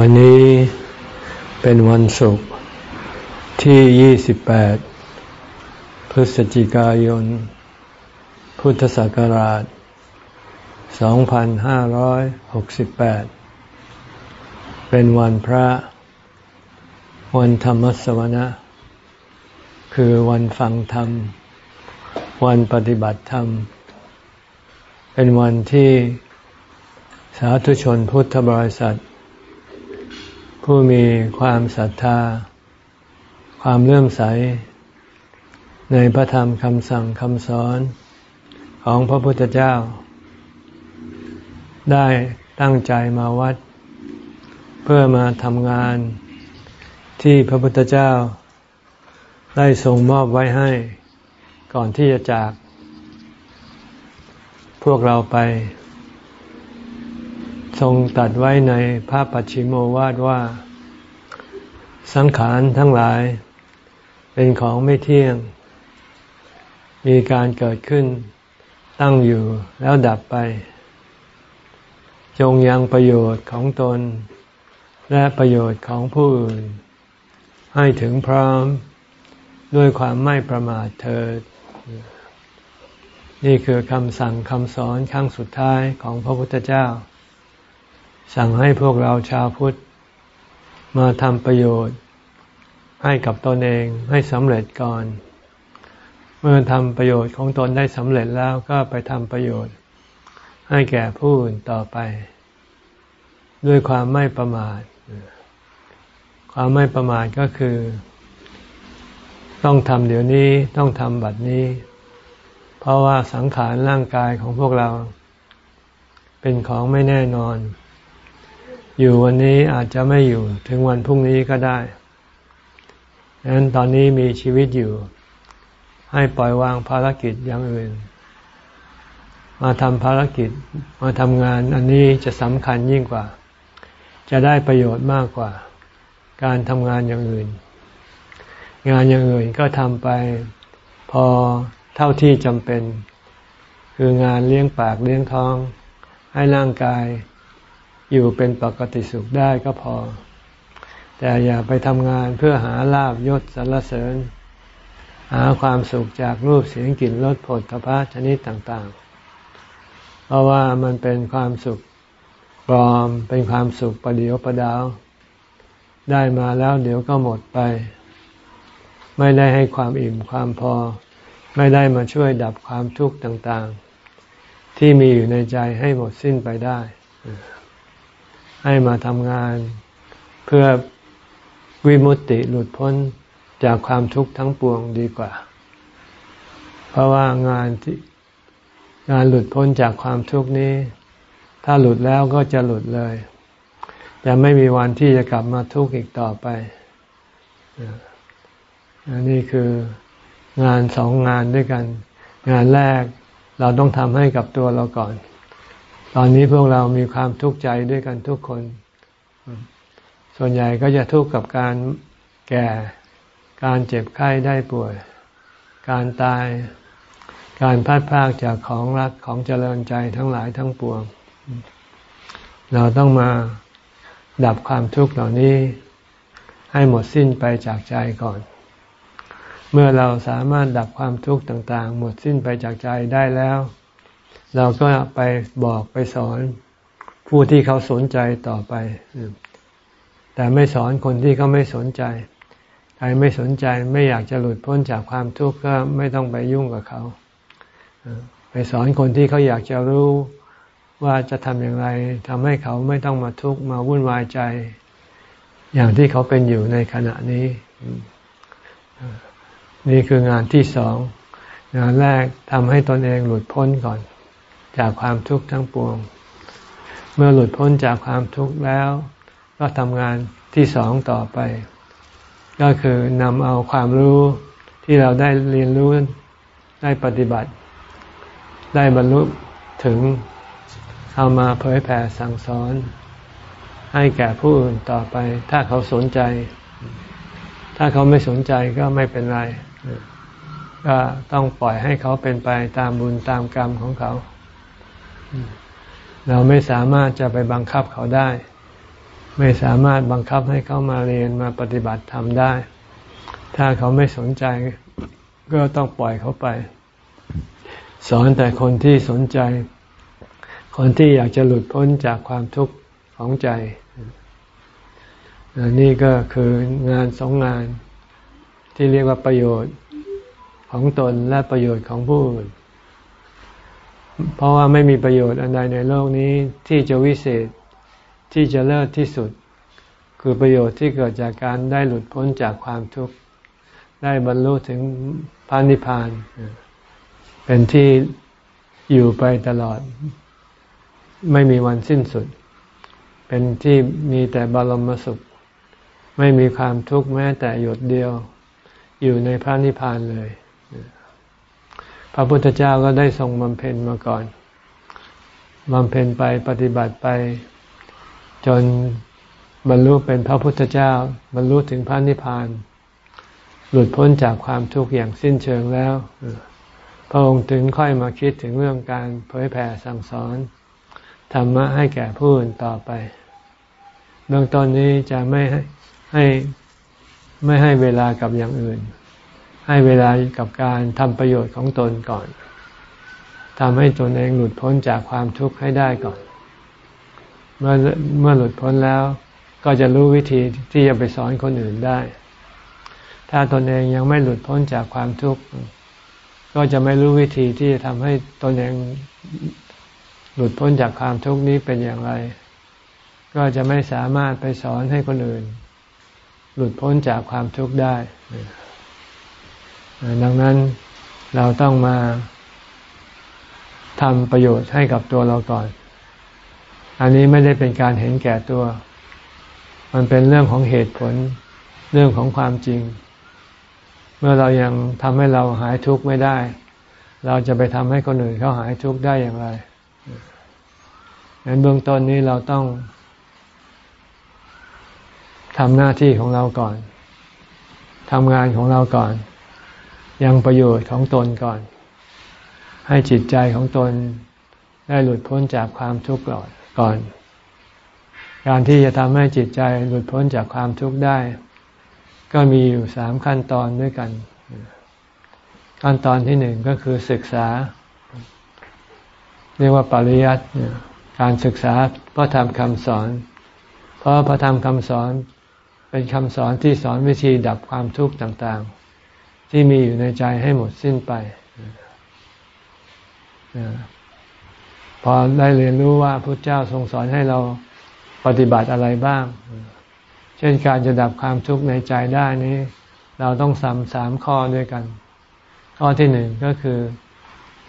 วันนี้เป็นวันศุกร์ที่ 28 พฤศจิกายน พุทธศักราช 2568 เป็นวันพระ วันธรรมสวนะ คือวันฟังธรรม วันปฏิบัติธรรม เป็นวันที่สาธุชนพุทธบริษัท ผู้มีความศรัทธา ความเลื่อมใส ในพระธรรมคำสั่งคำสอนของพระพุทธเจ้า ได้ตั้งใจมาวัด เพื่อมาทำงาน ที่พระพุทธเจ้า ได้ทรงมอบไว้ให้ ก่อนที่จะจาก พวกเราไป ทรงตัดไว้ในพระปัจฉิโมวาทว่า สังขารทั้งหลาย เป็นของไม่เที่ยง มีการเกิดขึ้น ตั้งอยู่แล้วดับไป จงยังประโยชน์ของตน และประโยชน์ของผู้อื่น ให้ถึงพร้อมด้วยความไม่ประมาทเถิดนี่คือคำสั่งคำสอนครั้งสุดท้ายของพระพุทธเจ้า สั่งให้พวกเราชาวพุทธ มาทำประโยชน์ให้กับตนเองให้สำเร็จก่อน เมื่อทำประโยชน์ของตนได้สำเร็จแล้วก็ไปทำประโยชน์ ให้แก่ผู้อื่นต่อไป ด้วยความไม่ประมาท ความไม่ประมาทก็คือ ต้องทำเดี๋ยวนี้ต้องทำบัดนี้ เพราะว่าสังขารร่างกายของพวกเรา เป็นของไม่แน่นอน อยู่วันนี้อาจจะไม่อยู่ถึงวันพรุ่งนี้ก็ได้ดังนั้นตอนนี้มีชีวิตอยู่ ให้ปล่อยวางภารกิจอย่างอื่น มาทำภารกิจมาทำงานอันนี้จะสำคัญยิ่งกว่า จะได้ประโยชน์มากกว่า การทำงานอย่างอื่น งานอย่างอื่นก็ทำไปพอเท่าที่จำเป็น คืองานเลี้ยงปากเลี้ยงท้อง ให้ร่างกาย อยู่เป็นปกติสุขได้ก็พอ แต่อย่าไปทำงานเพื่อหาลาบยศสรรเสริญ หาความสุขจากรูปเสียงกลิ่นรสผลตภะชนิดต่างๆ เพราะว่ามันเป็นความสุขปลอมเป็นความสุขประเดียวประดาว ได้มาแล้วเดี๋ยวก็หมดไป ไม่ได้ให้ความอิ่มความพอ ไม่ได้มาช่วยดับความทุกข์ต่างๆ ที่มีอยู่ในใจให้หมดสิ้นไปได้ ให้มาทำงาน เพื่อวิมุตติหลุดพ้นจากความทุกข์ทั้งปวงดีกว่า เพราะว่างานที่งานหลุดพ้นจากความทุกข์นี้ ถ้าหลุดแล้วก็จะหลุดเลยจะไม่มีวันที่จะกลับมาทุกข์อีกต่อไปอันนี้คืองานสองงานด้วยกัน งานแรกเราต้องทำให้กับตัวเราก่อน ตอนนี้พวกเรามีความทุกข์ใจด้วยกันทุกคน ส่วนใหญ่ก็จะทุกข์กับการแก่ การเจ็บไข้ได้ป่วย การตาย การพัดพากจากของรักของเจริญใจทั้งหลายทั้งปวง เราต้องมาดับความทุกข์เหล่านี้ให้หมดสิ้นไปจากใจก่อน เมื่อเราสามารถดับความทุกข์ต่าง ๆ หมดสิ้นไปจากใจได้แล้ว เราก็ไปบอกไปสอนผู้ที่เขาสนใจต่อไป แต่ไม่สอนคนที่เขาไม่สนใจ ใครไม่สนใจไม่อยากจะหลุดพ้นจากความทุกข์ก็ไม่ต้องไปยุ่งกับเขา ไปสอนคนที่เขาอยากจะรู้ว่าจะทำอย่างไรทำให้เขาไม่ต้องมาทุกข์มาวุ่นวายใจ อย่างที่เขาเป็นอยู่ในขณะนี้ นี่คืองานที่สอง งานแรกทำให้ตนเองหลุดพ้นก่อน จากความทุกข์ทั้งปวง เมื่อหลุดพ้นจากความทุกข์แล้ว ก็ทำงานที่สองต่อไป ก็คือนำเอาความรู้ที่เราได้เรียนรู้ได้ปฏิบัติ ได้บรรลุถึงเอามาเผยแผ่สั่งสอน ให้แก่ผู้อื่นต่อไป ถ้าเขาสนใจ ถ้าเขาไม่สนใจก็ไม่เป็นไร ก็ต้องปล่อยให้เขาเป็นไปตามบุญตามกรรมของเขา เราไม่สามารถจะไปบังคับเขาได้ ไม่สามารถบังคับให้เขามาเรียนมาปฏิบัติทำได้ ถ้าเขาไม่สนใจก็ต้องปล่อยเขาไป สอนแต่คนที่สนใจ คนที่อยากจะหลุดพ้นจากความทุกข์ของใจ นี่ก็คืองานสองงานที่เรียกว่าประโยชน์ของตนและประโยชน์ของผู้อื่น เพราะว่าไม่มีประโยชน์อันใดในโลกนี้ที่จะวิเศษที่จะเลิศที่สุด คือประโยชน์ที่เกิดจากการได้หลุดพ้นจากความทุกข์ได้บรรลุถึงพานิพาน เป็นที่อยู่ไปตลอด ไม่มีวันสิ้นสุด เป็นที่มีแต่บรมสุข ไม่มีความทุกข์แม้แต่หยดเดียว อยู่ในพระนิพพานเลย พระพุทธเจ้าก็ได้ทรงบำเพ็ญมาก่อนบำเพ็ญไปปฏิบัติไป จนบรรลุเป็นพระพุทธเจ้า บรรลุถึงพระนิพพาน หลุดพ้นจากความทุกข์อย่างสิ้นเชิงแล้ว พระองค์ถึงค่อยมาคิดถึงเรื่องการเผยแผ่สั่งสอนธรรมะให้แก่ผู้อื่นต่อไป เบื้องต้นนี้จะไม่ให้ให้ไม่ให้เวลากับอย่างอื่น ให้เวลากับการทำประโยชน์ของตนก่อนทำให้ตนเองหลุดพ้นจากความทุกข์ให้ได้ก่อน เมื่อเมื่อหลุดพ้นแล้ว ก็จะรู้วิธีที่จะไปสอนคนอื่นได้ ถ้าตนเองยังไม่หลุดพ้นจากความทุกข์ ก็จะไม่รู้วิธีที่จะทำให้ตนเองหลุดพ้นจากความทุกข์นี้เป็นอย่างไร ก็จะไม่สามารถไปสอนให้คนอื่น หลุดพ้นจากความทุกข์ได้ ดังนั้นเราต้องมาทำประโยชน์ให้กับตัวเราก่อน อันนี้ไม่ได้เป็นการเห็นแก่ตัว มันเป็นเรื่องของเหตุผล เรื่องของความจริง เมื่อเรายังทำให้เราหายทุกข์ไม่ได้ เราจะไปทำให้คนอื่นเขาหายทุกข์ได้อย่างไรงั้นเบื้องต้นนี้เราต้องทำหน้าที่ของเราก่อนทำงานของเราก่อน ยังประโยชน์ของตนก่อน ให้จิตใจของตนได้หลุดพ้นจากความทุกข์ก่อน การที่จะทำให้จิตใจหลุดพ้นจากความทุกข์ได้ ก็มีอยู่สามขั้นตอนด้วยกัน ขั้นตอนที่หนึ่งก็คือศึกษา เรียกว่าปริยัติการศึกษาพระธรรมคำสอน เพราะพระธรรมคำสอนเป็นคำสอนที่สอนวิธีดับความทุกข์ต่างๆ ที่มีอยู่ในใจให้หมดสิ้นไปพอได้เรียนรู้ว่าพระเจ้าทรงสอนให้เราปฏิบัติอะไรบ้าง เช่นการจะดับความทุกข์ในใจได้นี้ เราต้องทำสามข้อด้วยกัน ข้อที่หนึ่งก็คือ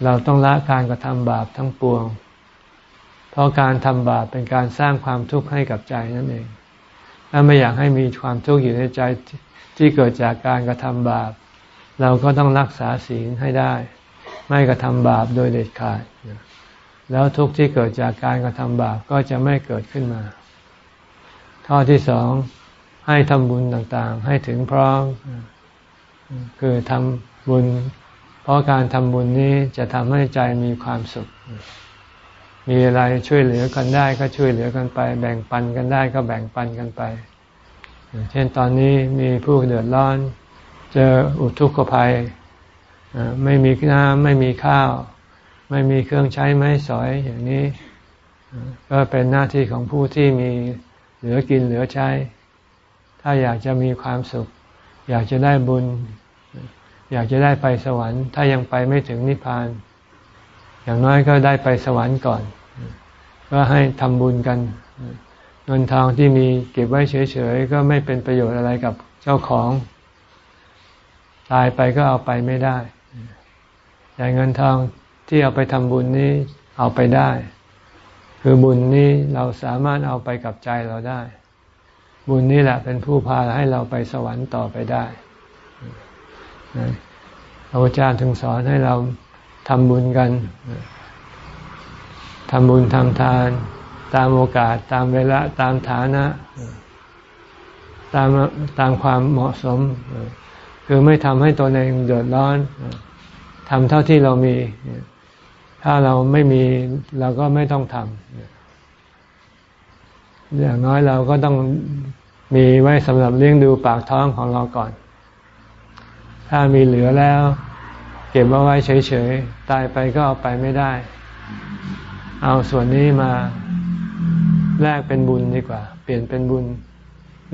เราต้องละการกระทำบาปทั้งปวง เพราะการทำบาปเป็นการสร้างความทุกข์ให้กับใจนั่นเองถ้าไม่อยากให้มีความทุกข์อยู่ในใจที่เกิดจากการกระทำบาป เราก็ต้องรักษาศีลให้ได้ ไม่กระทำบาปโดยเด็ดขาด แล้วทุกข์ที่เกิดจากการกระทำบาปก็จะไม่เกิดขึ้นมา ข้อที่สองให้ทำบุญต่างๆ ให้ถึงพร้อม คือทำบุญ เพราะการทำบุญนี้จะทำให้ใจมีความสุข มีอะไรช่วยเหลือกันได้ก็ช่วยเหลือกันไป แบ่งปันกันได้ก็แบ่งปันกันไป เช่นตอนนี้มีผู้เดือดร้อน เจออุทุกขภัยไม่มีน้ำไม่มีข้าว ไม่มีเครื่องใช้ไม้สอยอย่างนี้ ก็เป็นหน้าที่ของผู้ที่มีเหลือกินเหลือใช้ ถ้าอยากจะมีความสุข อยากจะได้บุญ อยากจะได้ไปสวรรค์ ถ้ายังไปไม่ถึงนิพพาน อย่างน้อยก็ได้ไปสวรรค์ก่อน ก็ให้ทำบุญกัน เงินทองที่มีเก็บไว้เฉยๆ ก็ไม่เป็นประโยชน์อะไรกับเจ้าของ ตายไปก็เอาไปไม่ได้ แต่เงินทองที่เอาไปทำบุญนี้เอาไปได้ คือบุญนี้เราสามารถเอาไปกับใจเราได้ บุญนี้แหละเป็นผู้พาให้เราไปสวรรค์ต่อไปได้พระอาจารย์ถึงสอนให้เราทำบุญกันทำบุญทำทาน ตามโอกาสตามเวลาตามฐานะ ตามตามความเหมาะสม คือไม่ทำให้ตัวเองเดือดร้อนทำเท่าที่เรามี ถ้าเราไม่มีเราก็ไม่ต้องทำอย่างน้อยเราก็ต้องมีไว้สำหรับเลี้ยงดูปากท้องของเราก่อน ถ้ามีเหลือแล้ว เก็บเอาไว้เฉยๆ ตายไปก็เอาไปไม่ได้ เอาส่วนนี้มาแลกเป็นบุญดีกว่า เปลี่ยนเป็นบุญ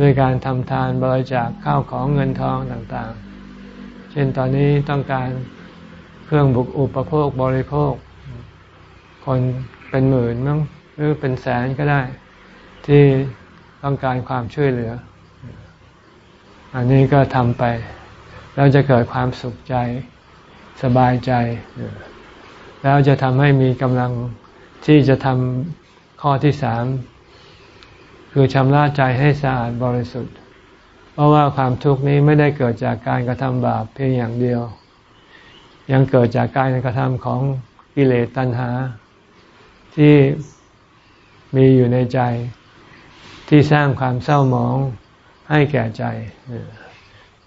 ด้วยการทำทานบริจาคข้าวของเงินทองต่างๆ เช่นตอนนี้ต้องการเครื่องบุกอุปโภคบริโภค คนเป็นหมื่นมั้งหรือเป็นแสนก็ได้ ที่ต้องการความช่วยเหลือ อันนี้ก็ทำไป แล้วจะเกิดความสุขใจสบายใจ แล้วจะทำให้มีกำลังที่จะทำข้อที่สาม คือชำระใจให้สะอาดบริสุทธิ์ เพราะว่าความทุกข์นี้ไม่ได้เกิดจากการกระทำบาปเพียงอย่างเดียว ยังเกิดจากการกระทำของกิเลสตัณหา ที่มีอยู่ในใจ ที่สร้างความเศร้าหมองให้แก่ใจ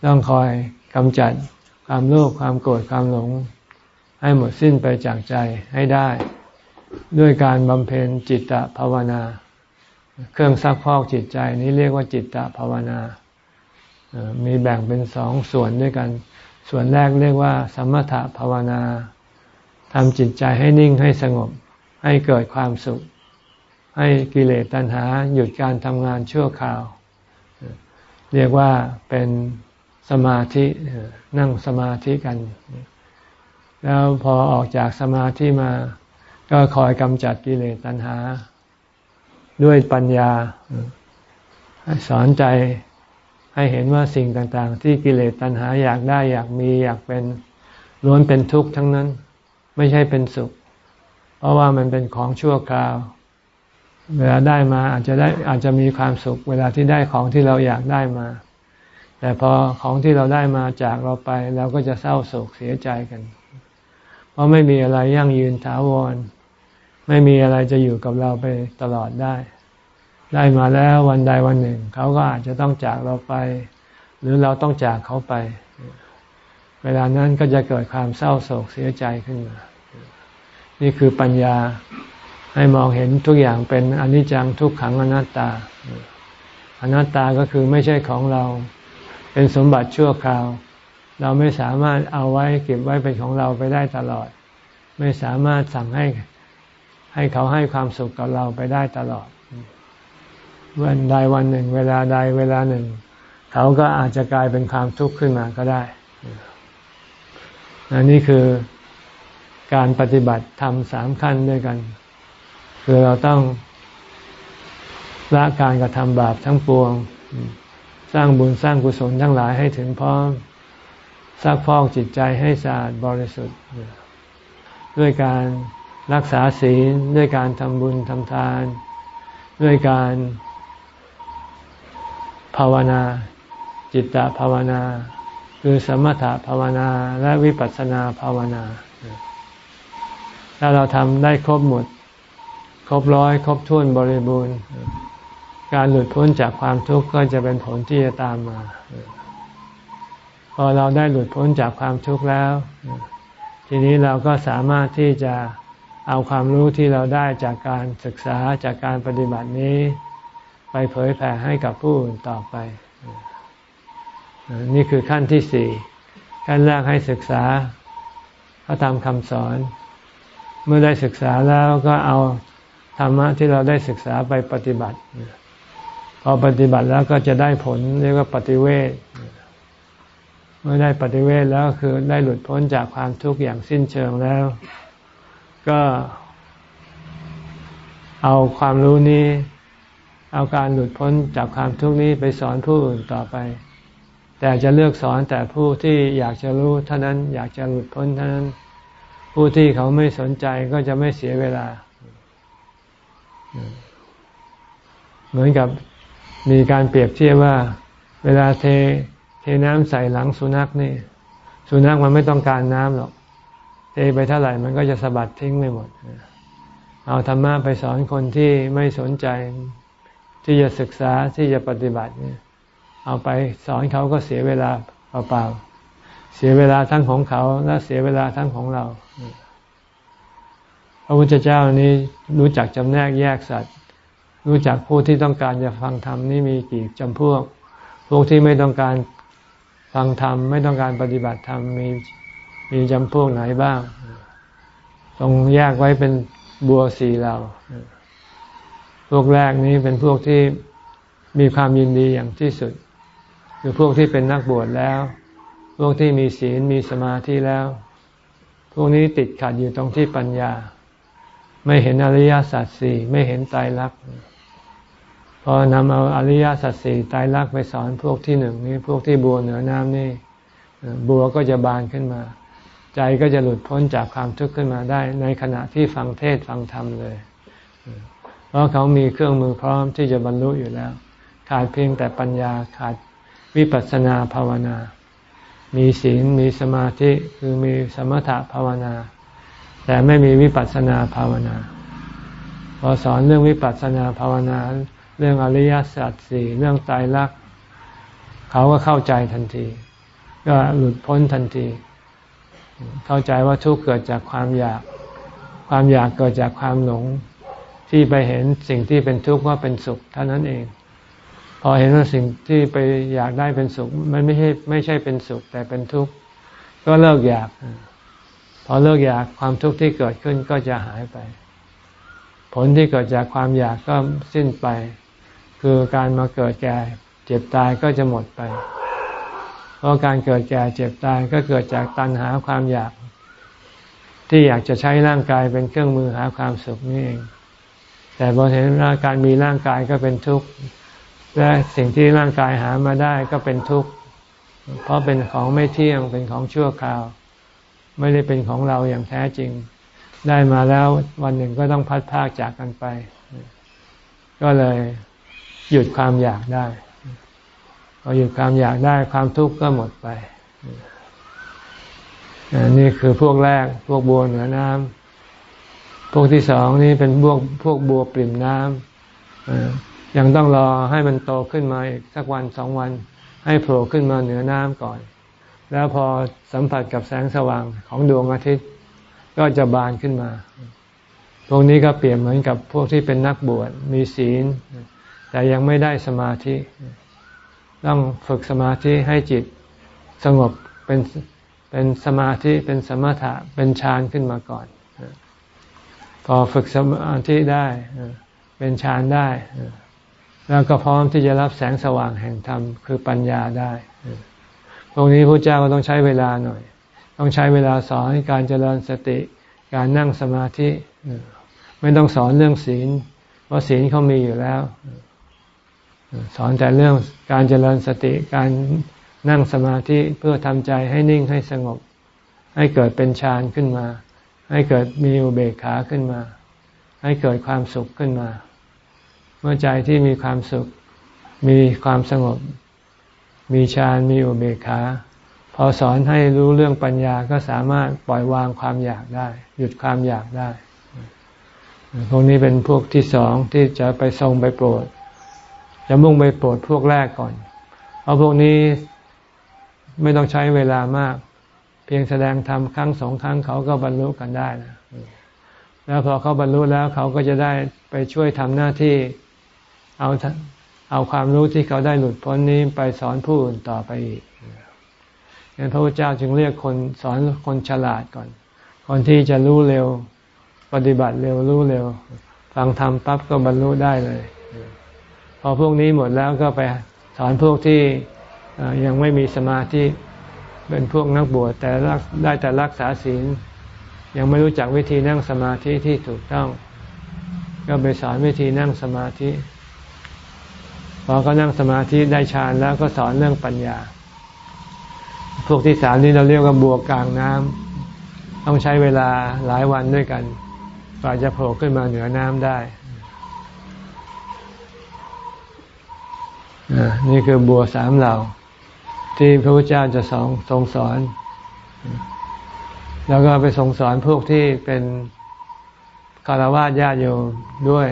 ต้องคอยกำจัดความโลภความโกรธความหลง ให้หมดสิ้นไปจากใจให้ได้ ด้วยการบำเพ็ญจิตตภาวนา เครื่องซักพอกจิตใจนี้เรียกว่าจิตตภาวนามีแบ่งเป็นสองส่วนด้วยกัน ส่วนแรกเรียกว่า สมถภาวนาทำจิตใจให้นิ่งให้สงบ ให้เกิดความสุข ให้กิเลสตัณหาหยุดการทำงานชั่วคราว เรียกว่าเป็นสมาธินั่งสมาธิกัน แล้วพอออกจากสมาธิมา ก็คอยกำจัดกิเลสตัณหา ด้วยปัญญาสอนใจให้เห็นว่าสิ่งต่าง ๆ ที่กิเลสตัณหาอยากได้อยากมีอยากเป็นล้วนเป็นทุกข์ทั้งนั้น ไม่ใช่เป็นสุข เพราะว่ามันเป็นของชั่วคราว เวลาได้มาอาจจะได้อาจจะมีความสุข เวลาที่ได้ของที่เราอยากได้มา แต่พอของที่เราได้มาจากเราไป เราก็จะเศร้าโศกเสียใจกัน เพราะไม่มีอะไรยั่งยืนถาวร ไม่มีอะไรจะอยู่กับเราไปตลอดได้ ได้มาแล้ววันใดวันหนึ่ง เขาก็อาจจะต้องจากเราไป หรือเราต้องจากเขาไป เวลานั้นก็จะเกิดความเศร้าโศกเสียใจขึ้นมา นี่คือปัญญาให้มองเห็นทุกอย่างเป็นอนิจจังทุกขังอนัตตา อนัตตาก็คือไม่ใช่ของเรา เป็นสมบัติชั่วคราว เราไม่สามารถเอาไว้เก็บไว้เป็นของเราไปได้ตลอด ไม่สามารถสั่งให้ ให้เขาให้ความสุขกับเราไปได้ตลอด วันใดวันหนึ่ง เวลาใดเวลาหนึ่ง เขาก็อาจจะกลายเป็นความทุกข์ขึ้นมาก็ได้อันนี้คือการปฏิบัติทำสามขั้นด้วยกัน คือเราต้องละการกระทำบาปทั้งปวง สร้างบุญสร้างกุศลทั้งหลายให้ถึงพร้อมซักพอกจิตใจให้สะอาดบริสุทธิ์ ด้วยการ รักษาศีลด้วยการทำบุญทำทาน ด้วยการภาวนา จิตตภาวนา คือสมถะภาวนาและวิปัสสนาภาวนา ถ้าเราทำได้ครบหมด ครบร้อย ครบถ้วนบริบูรณ์ การหลุดพ้นจากความทุกข์ก็จะเป็นผลที่จะตามมา พอเราได้หลุดพ้นจากความทุกข์แล้ว ทีนี้เราก็สามารถที่จะ เอาความรู้ที่เราได้จากการศึกษาจากการปฏิบัตินี้ ไปเผยแผ่ให้กับผู้อื่นต่อไป นี่คือขั้นที่สี่ขั้นแรกให้ศึกษาพระธรรมคำสอน เมื่อได้ศึกษาแล้วก็เอาธรรมะที่เราได้ศึกษาไปปฏิบัติ พอปฏิบัติแล้วก็จะได้ผลเรียกว่าปฏิเวทเมื่อได้ปฏิเวทแล้วคือได้หลุดพ้นจากความทุกข์อย่างสิ้นเชิงแล้ว ก็เอาความรู้นี้ เอาการหลุดพ้นจากความทุกข์นี้ไปสอนผู้อื่นต่อไป แต่จะเลือกสอนแต่ผู้ที่อยากจะรู้เท่านั้นอยากจะหลุดพ้นเท่านั้น ผู้ที่เขาไม่สนใจก็จะไม่เสียเวลา เหมือนกับมีการเปรียบเทียบว่า เวลาเทเทน้ำใส่หลังสุนัขนี่ สุนัขมันไม่ต้องการน้ำหรอก เทไปเท่าไหร่มันก็จะสะบัดทิ้งไปหมด เอาธรรมะไปสอนคนที่ไม่สนใจที่จะศึกษาที่จะปฏิบัติเนี่ยเอาไปสอนเขาก็เสียเวลาเปล่าๆเสียเวลาทั้งของเขาและเสียเวลาทั้งของเรา พระพุทธเจ้านี้รู้จักจำแนกแยกสัตว์ รู้จักผู้ที่ต้องการจะฟังธรรมนี่มีกี่จำพวก พวกที่ไม่ต้องการฟังธรรมไม่ต้องการปฏิบัติธรรมมี มีจำพวกไหนบ้างต้องแยกไว้เป็นบัวสีเหล่า พวกแรกนี้เป็นพวกที่มีความยินดีอย่างที่สุด คือพวกที่เป็นนักบวชแล้ว พวกที่มีศีลมีสมาธิแล้ว พวกนี้ติดขัดอยู่ตรงที่ปัญญา ไม่เห็นอริยสัจสี่ไม่เห็นไตรลักษณ์พอนำเอาอริยสัจสี่ไตรลักษณ์ไปสอนพวกที่หนึ่งนี้ พวกที่บัวเหนือน้ำนี่ บัวก็จะบานขึ้นมา ใจก็จะหลุดพ้นจากความทุกข์ขึ้นมาได้ ในขณะที่ฟังเทศฟังธรรมเลย เพราะเขามีเครื่องมือพร้อมที่จะบรรลุอยู่แล้ว ขาดเพียงแต่ปัญญาขาดวิปัสสนาภาวนา มีศีลมีสมาธิคือมีสมถะภาวนา แต่ไม่มีวิปัสสนาภาวนา พอสอนเรื่องวิปัสสนาภาวนา เรื่องอริยสัจสี่เรื่องตายรักเขาก็เข้าใจทันที ก็หลุดพ้นทันที เข้าใจว่าทุกข์เกิดจากความอยาก ความอยากเกิดจากความหลง ที่ไปเห็นสิ่งที่เป็นทุกข์ว่าเป็นสุขเท่านั้นเอง พอเห็นว่าสิ่งที่ไปอยากได้เป็นสุข มันไม่ใช่ไม่ใช่เป็นสุขแต่เป็นทุกข์ก็เลิกอยาก พอเลิกอยากความทุกข์ที่เกิดขึ้นก็จะหายไป ผลที่เกิดจากความอยากก็สิ้นไป คือการมาเกิดแก่ เจ็บตายก็จะหมดไป เพราะการเกิดแก่เจ็บตายก็เกิดจากตัณหาความอยาก ที่อยากจะใช้ร่างกายเป็นเครื่องมือหาความสุขนี่เอง แต่พอเห็นร่างการมีร่างกายก็เป็นทุกข์และสิ่งที่ร่างกายหามาได้ก็เป็นทุกข์เพราะเป็นของไม่เที่ยงเป็นของชั่วคราว ไม่ได้เป็นของเราอย่างแท้จริง ได้มาแล้ววันหนึ่งก็ต้องพัดพากจากกันไป ก็เลยหยุดความอยากได้ พอหยุดความอยากได้ความทุกข์ก็หมดไปนี่คือพวกแรกพวกบัวเหนือน้ำพวกที่สองนี่เป็นพวกพวกบัวปริ่มน้ำยังต้องรอให้มันโตขึ้นมาอีกสักวันสองวัน ให้โผล่ขึ้นมาเหนือน้ำก่อน แล้วพอสัมผัสกับแสงสว่างของดวงอาทิตย์ ก็จะบานขึ้นมาพวกนี้ก็เปรียบเหมือนกับพวกที่เป็นนักบวชมีศีล แต่ยังไม่ได้สมาธิ ต้องฝึกสมาธิให้จิตสงบเป็นเป็นสมาธิเป็นสมถะเป็นฌานขึ้นมาก่อน พอฝึกสมาธิได้เป็นฌานได้ แล้วก็พร้อมที่จะรับแสงสว่างแห่งธรรมคือปัญญาได้ตรงนี้พระเจ้าก็ต้องใช้เวลาหน่อย ต้องใช้เวลาสอนการเจริญสติการนั่งสมาธิ ไม่ต้องสอนเรื่องศีล เพราะศีลเขามีอยู่แล้ว สอนแต่เรื่องการเจริญสติการนั่งสมาธิเพื่อทำใจให้นิ่งให้สงบ ให้เกิดเป็นฌานขึ้นมา ให้เกิดมีอุเบกขาขึ้นมา ให้เกิดความสุขขึ้นมา เมื่อใจที่มีความสุข มีความสงบ มีฌานมีอุเบกขา พอสอนให้รู้เรื่องปัญญาก็สามารถปล่อยวางความอยากได้ หยุดความอยากได้ พวกนี้เป็นพวกที่สองที่จะไปทรงไปโปรด จะมุ่งไปโปรดพวกแรกก่อน เพราะพวกนี้ไม่ต้องใช้เวลามาก เพียงแสดงธรรมครั้งสองครั้งเขาก็บรรลุกันได้นะแล้วพอเขาบรรลุแล้วเขาก็จะได้ไปช่วยทำหน้าที่เอาเอาความรู้ที่เขาได้หลุดพ้นนี้ไปสอนผู้อื่นต่อไปอีกงั้นพระพุทธเจ้าจึงเรียกคนสอนคนฉลาดก่อน คนที่จะรู้เร็ว ปฏิบัติเร็วรู้เร็ว ฟังธรรมปั๊บก็บรรลุได้เลย อพวกนี้หมดแล้วก็ไปสอนพวกที่ยังไม่มีสมาธิเป็นพวกนักบวชแต่ได้แต่รักษาศีล ยังไม่รู้จักวิธีนั่งสมาธิที่ถูกต้อง ก็ไปสอนวิธีนั่งสมาธิพอเขานั่งสมาธิได้ฌานแล้วก็สอนเรื่องปัญญา พวกที่สามนี้เราเรียกว่าบัวกลางน้ำต้องใช้เวลาหลายวันด้วยกันกว่าจะโผล่ขึ้นมาเหนือน้ำได้ นี่คือบัวสามเหล่า ที่พระพุทธเจ้าจะสองทรงสอน แล้วก็ไปทรงสอนพวกที่เป็นคารวะญาติโยมด้วย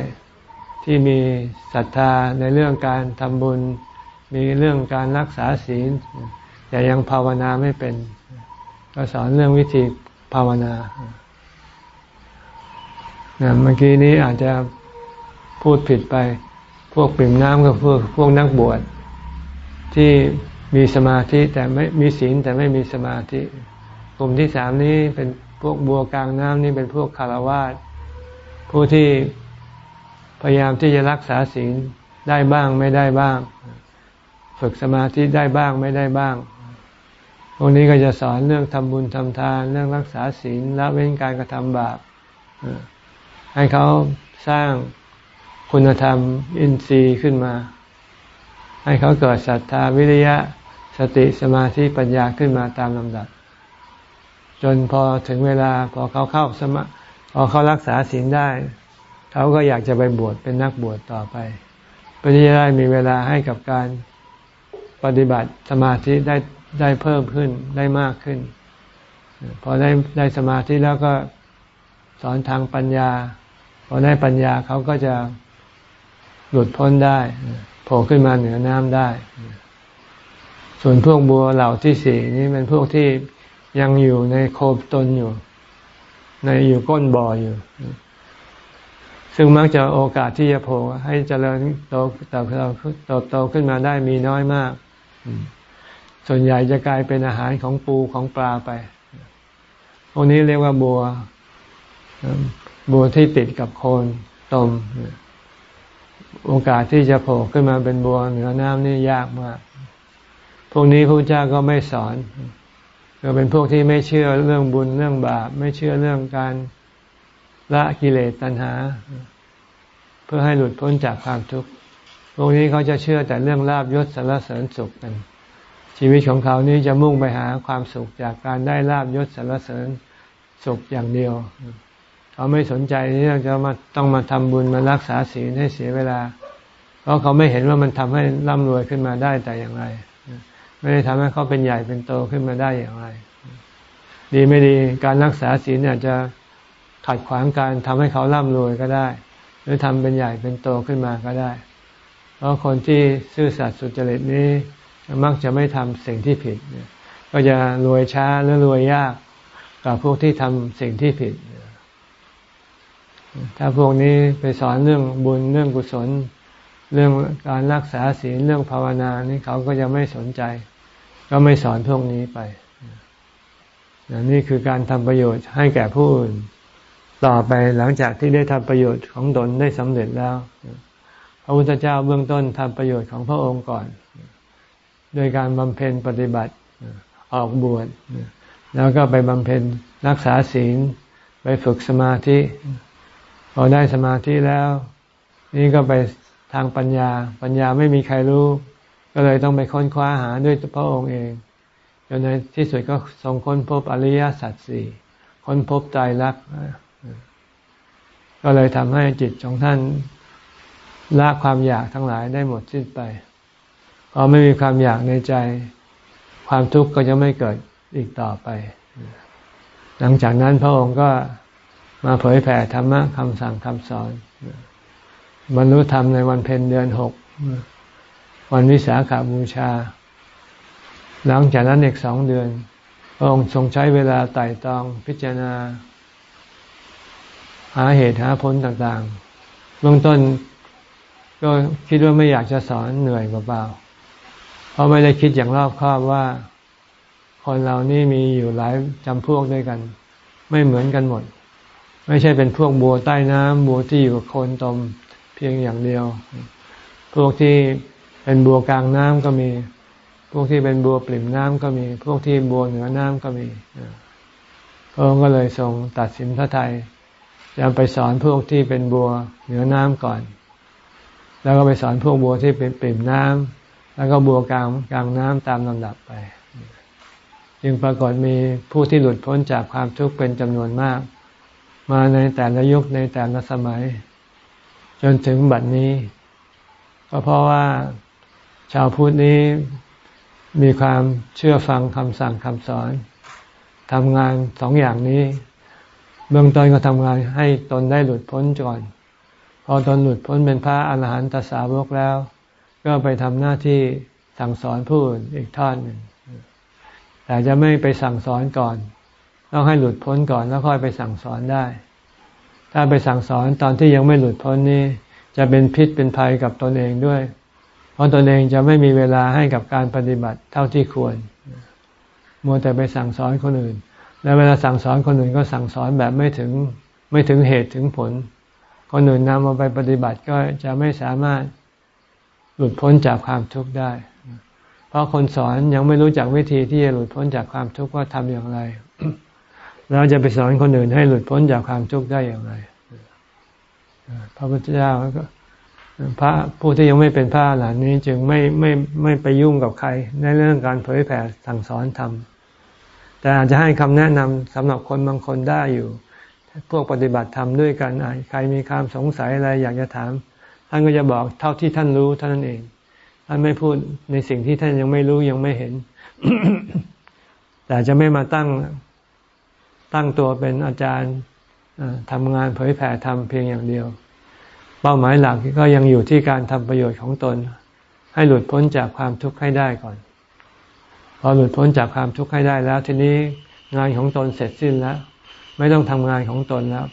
ที่มีศรัทธาในเรื่องการทำบุญ มีเรื่องการรักษาศีล แต่ยังภาวนาไม่เป็น ก็สอนเรื่องวิธีภาวนาเมื่อกี้นี้อาจจะพพูดผิดไป พวกปิ่มน้ำก็พวกพวกนักบวชที่มีสมาธิแต่ไม่มีศีลแต่ไม่มีสมาธิ กลุ่มที่สามนี้เป็นพวกบัวกลางน้ำนี่เป็นพวกคารวาสผู้ที่พยายามที่จะรักษาศีลได้บ้างไม่ได้บ้าง ฝึกสมาธิได้บ้างไม่ได้บ้างพวกนี้ก็จะสอนเรื่องทำบุญทำทาน เรื่องรักษาศีลละเว้นการกระทำบาปให้เขาสร้าง คุณธรรมอินทรีย์ขึ้นมา ให้เขาเกิดศรัทธาวิริยะสติสมาธิปัญญาขึ้นมาตามลำดับ จนพอถึงเวลาพอเขาเข้าสมาพอเขารักษาศีลได้ เขาก็อยากจะไปบวชเป็นนักบวชต่อไปเพื่อที่จะได้มีเวลาให้กับการปฏิบัติสมาธิได้ได้เพิ่มขึ้นได้มากขึ้น พอได้ได้สมาธิแล้วก็สอนทางปัญญา พอได้ปัญญาเขาก็จะ หลุดพ้นได้โผล่ขึ้นมาเหนือน้ำได้ ส่วนพวกบัวเหล่าที่สี่นี้เป็นพวกที่ยังอยู่ในโคบตนอยู่ ในอยู่ก้นบ่ออยู่ ซึ่งมักจะโอกาสที่จะโผล่ให้เจริญโตเติบโตโตขึ้นมาได้มีน้อยมาก ส่วนใหญ่จะกลายเป็นอาหารของปูของปลาไปพวกนี้เรียกว่าบัว บัวที่ติดกับโคนตม โอกาสที่จะโผล่ขึ้นมาเป็นบัวเหนือน้ำนี่ยากมาก พวกนี้พระเจ้าก็ไม่สอนก็เป็นพวกที่ไม่เชื่อเรื่องบุญเรื่องบาป ไม่เชื่อเรื่องการละกิเลสตัณหา เพื่อให้หลุดพ้นจากความทุกข์พวกนี้เขาจะเชื่อแต่เรื่องลาบยศสารเสริญสุขกัน ชีวิตของเขานี้จะมุ่งไปหาความสุขจากการได้ลาบยศสารเสริญสุขอย่างเดียว เขาไม่สนใจที่จะมาต้องมาทำบุญมารักษาศีลให้เสียเวลา เพราะเขาไม่เห็นว่ามันทำให้ร่ำรวยขึ้นมาได้แต่อย่างไร ไม่ได้ทำให้เขาเป็นใหญ่เป็นโตขึ้นมาได้อย่างไร ดีไม่ดีการรักษาศีลเนี่ยจะขัดขวางการทำให้เขาร่ำรวยก็ได้ หรือทำเป็นใหญ่เป็นโตขึ้นมาก็ได้ เพราะคนที่ซื่อสัตย์สุจริตนี้มักจะไม่ทำสิ่งที่ผิด ก็จะรวยช้าหรือรวยยากกับพวกที่ทำสิ่งที่ผิด ถ้าพวกนี้ไปสอนเรื่องบุญเรื่องกุศล เรื่องการรักษาศีลเรื่องภาวนานี่เขาก็จะไม่สนใจ ก็ไม่สอนพวกนี้ไปนี่คือการทำประโยชน์ให้แก่ผู้อื่น ต่อไปหลังจากที่ได้ทำประโยชน์ของตนได้สำเร็จแล้ว พระพุทธเจ้าเบื้องต้นทำประโยชน์ของพระองค์ก่อน โดยการบำเพ็ญปฏิบัติออกบวชแล้วก็ไปบำเพ็ญรักษาศีล ไปฝึกสมาธิ พอได้สมาธิแล้ว นี่ก็ไปทางปัญญา ปัญญาไม่มีใครรู้ ก็เลยต้องไปค้นคว้าหาด้วยพระองค์เองจนในที่สุดก็ทรงค้นพบอริยสัจสี่ค้นพบใจรักก็เลยทำให้จิตของท่านละความอยากทั้งหลายได้หมดสิ้นไปพอไม่มีความอยากในใจ ความทุกข์ก็จะไม่เกิดอีกต่อไป หลังจากนั้นพระองค์ก็ มาเผยแผ่ธรรมะคำสั่งคำสอนบรรลุธรรมในวันเพ็ญเดือนหกวันวิสาขาบูชา หลังจากนั้นอีกสองเดือนองค์ทรงใช้เวลาไต่ตองพิจารณา หาเหตุหาผลต่างๆ เบื้องต้นก็คิดว่าไม่อยากจะสอนเหนื่อยเปล่าเพราะไม่ได้คิดอย่างรอบคอบว่า คนเรานี่มีอยู่หลายจำพวกด้วยกัน ไม่เหมือนกันหมด ไม่ใช่เป็นพวกบัวใต้น้ำบัวที่อยู่โคนตมเพียงอย่างเดียว พวกที่เป็นบัวกลางน้ำก็มี พวกที่เป็นบัวปริ่มน้ำก็มี พวกที่บัวเหนือน้ำก็มีพระองค์ก็เลยทรงตัดสินพระไทยจะไปสอนพวกที่เป็นบัวเหนือน้ำก่อน แล้วก็ไปสอนพวกบัวที่เป็นปริ่มน้ำแล้วก็บัวกลางกลางน้ำตามลำดับไป จึงปรากฏมีผู้ที่หลุดพ้นจากความทุกข์เป็นจำนวนมาก มาในแต่ละยุคในแต่ละสมัย จนถึงบัดนี้ ก็เพราะว่าชาวพุทธนี้มีความเชื่อฟังคำสั่งคำสอนทำงานสองอย่างนี้ เบื้องต้นก็ทำงานให้ตนได้หลุดพ้นก่อน พอตนหลุดพ้นเป็นพระอาหารหันตสาวกแล้ว ก็ไปทำหน้าที่สั่งสอนผู้อื่นอีกท่านหนึ่งแต่จะไม่ไปสั่งสอนก่อน ต้องให้หลุดพ้นก่อนแล้วค่อยไปสั่งสอนได้ ถ้าไปสั่งสอนตอนที่ยังไม่หลุดพ้นนี่จะเป็นพิษเป็นภัยกับตนเองด้วย เพราะตนเองจะไม่มีเวลาให้กับการปฏิบัติเท่าที่ควร มัวแต่ไปสั่งสอนคนอื่น แล้วเวลาสั่งสอนคนอื่นก็สั่งสอนแบบไม่ถึงไม่ถึงเหตุถึงผล คนอื่นนำมาไปปฏิบัติก็จะไม่สามารถหลุดพ้นจากความทุกข์ได้ เพราะคนสอนยังไม่รู้จักวิธีที่จะหลุดพ้นจากความทุกข์ว่าทำอย่างไร เราจะไปสอนคนอื่นให้หลุดพ้นจากความทุกข์ได้อย่างไรพระพุทธเจ้าก็พระผู้ที่ยังไม่เป็นพระหลานนี้จึงไม่ไม่ไม่ไปยุ่งกับใคร ในเรื่องการเผยแผ่สั่งสอนธรรมแต่อาจจะให้คำแนะนำสำหรับคนบางคนได้อยู่ พวกปฏิบัติธรรมด้วยกันใครมีความสงสัยอะไรอยากจะถาม ท่านก็จะบอกเท่าที่ท่านรู้เท่านั้นเอง ท่านไม่พูดในสิ่งที่ท่านยังไม่รู้ยังไม่เห็น แต่จะไม่มาตั้ง ตั้งตัวเป็นอาจารย์ทำงานเผยแผ่ธรรมเพียงอย่างเดียว เป้าหมายหลักก็ยังอยู่ที่การทำประโยชน์ของตน ให้หลุดพ้นจากความทุกข์ให้ได้ก่อน พอหลุดพ้นจากความทุกข์ให้ได้แล้ว ทีนี้งานของตนเสร็จสิ้นแล้ว ไม่ต้องทำงานของตนแล้ว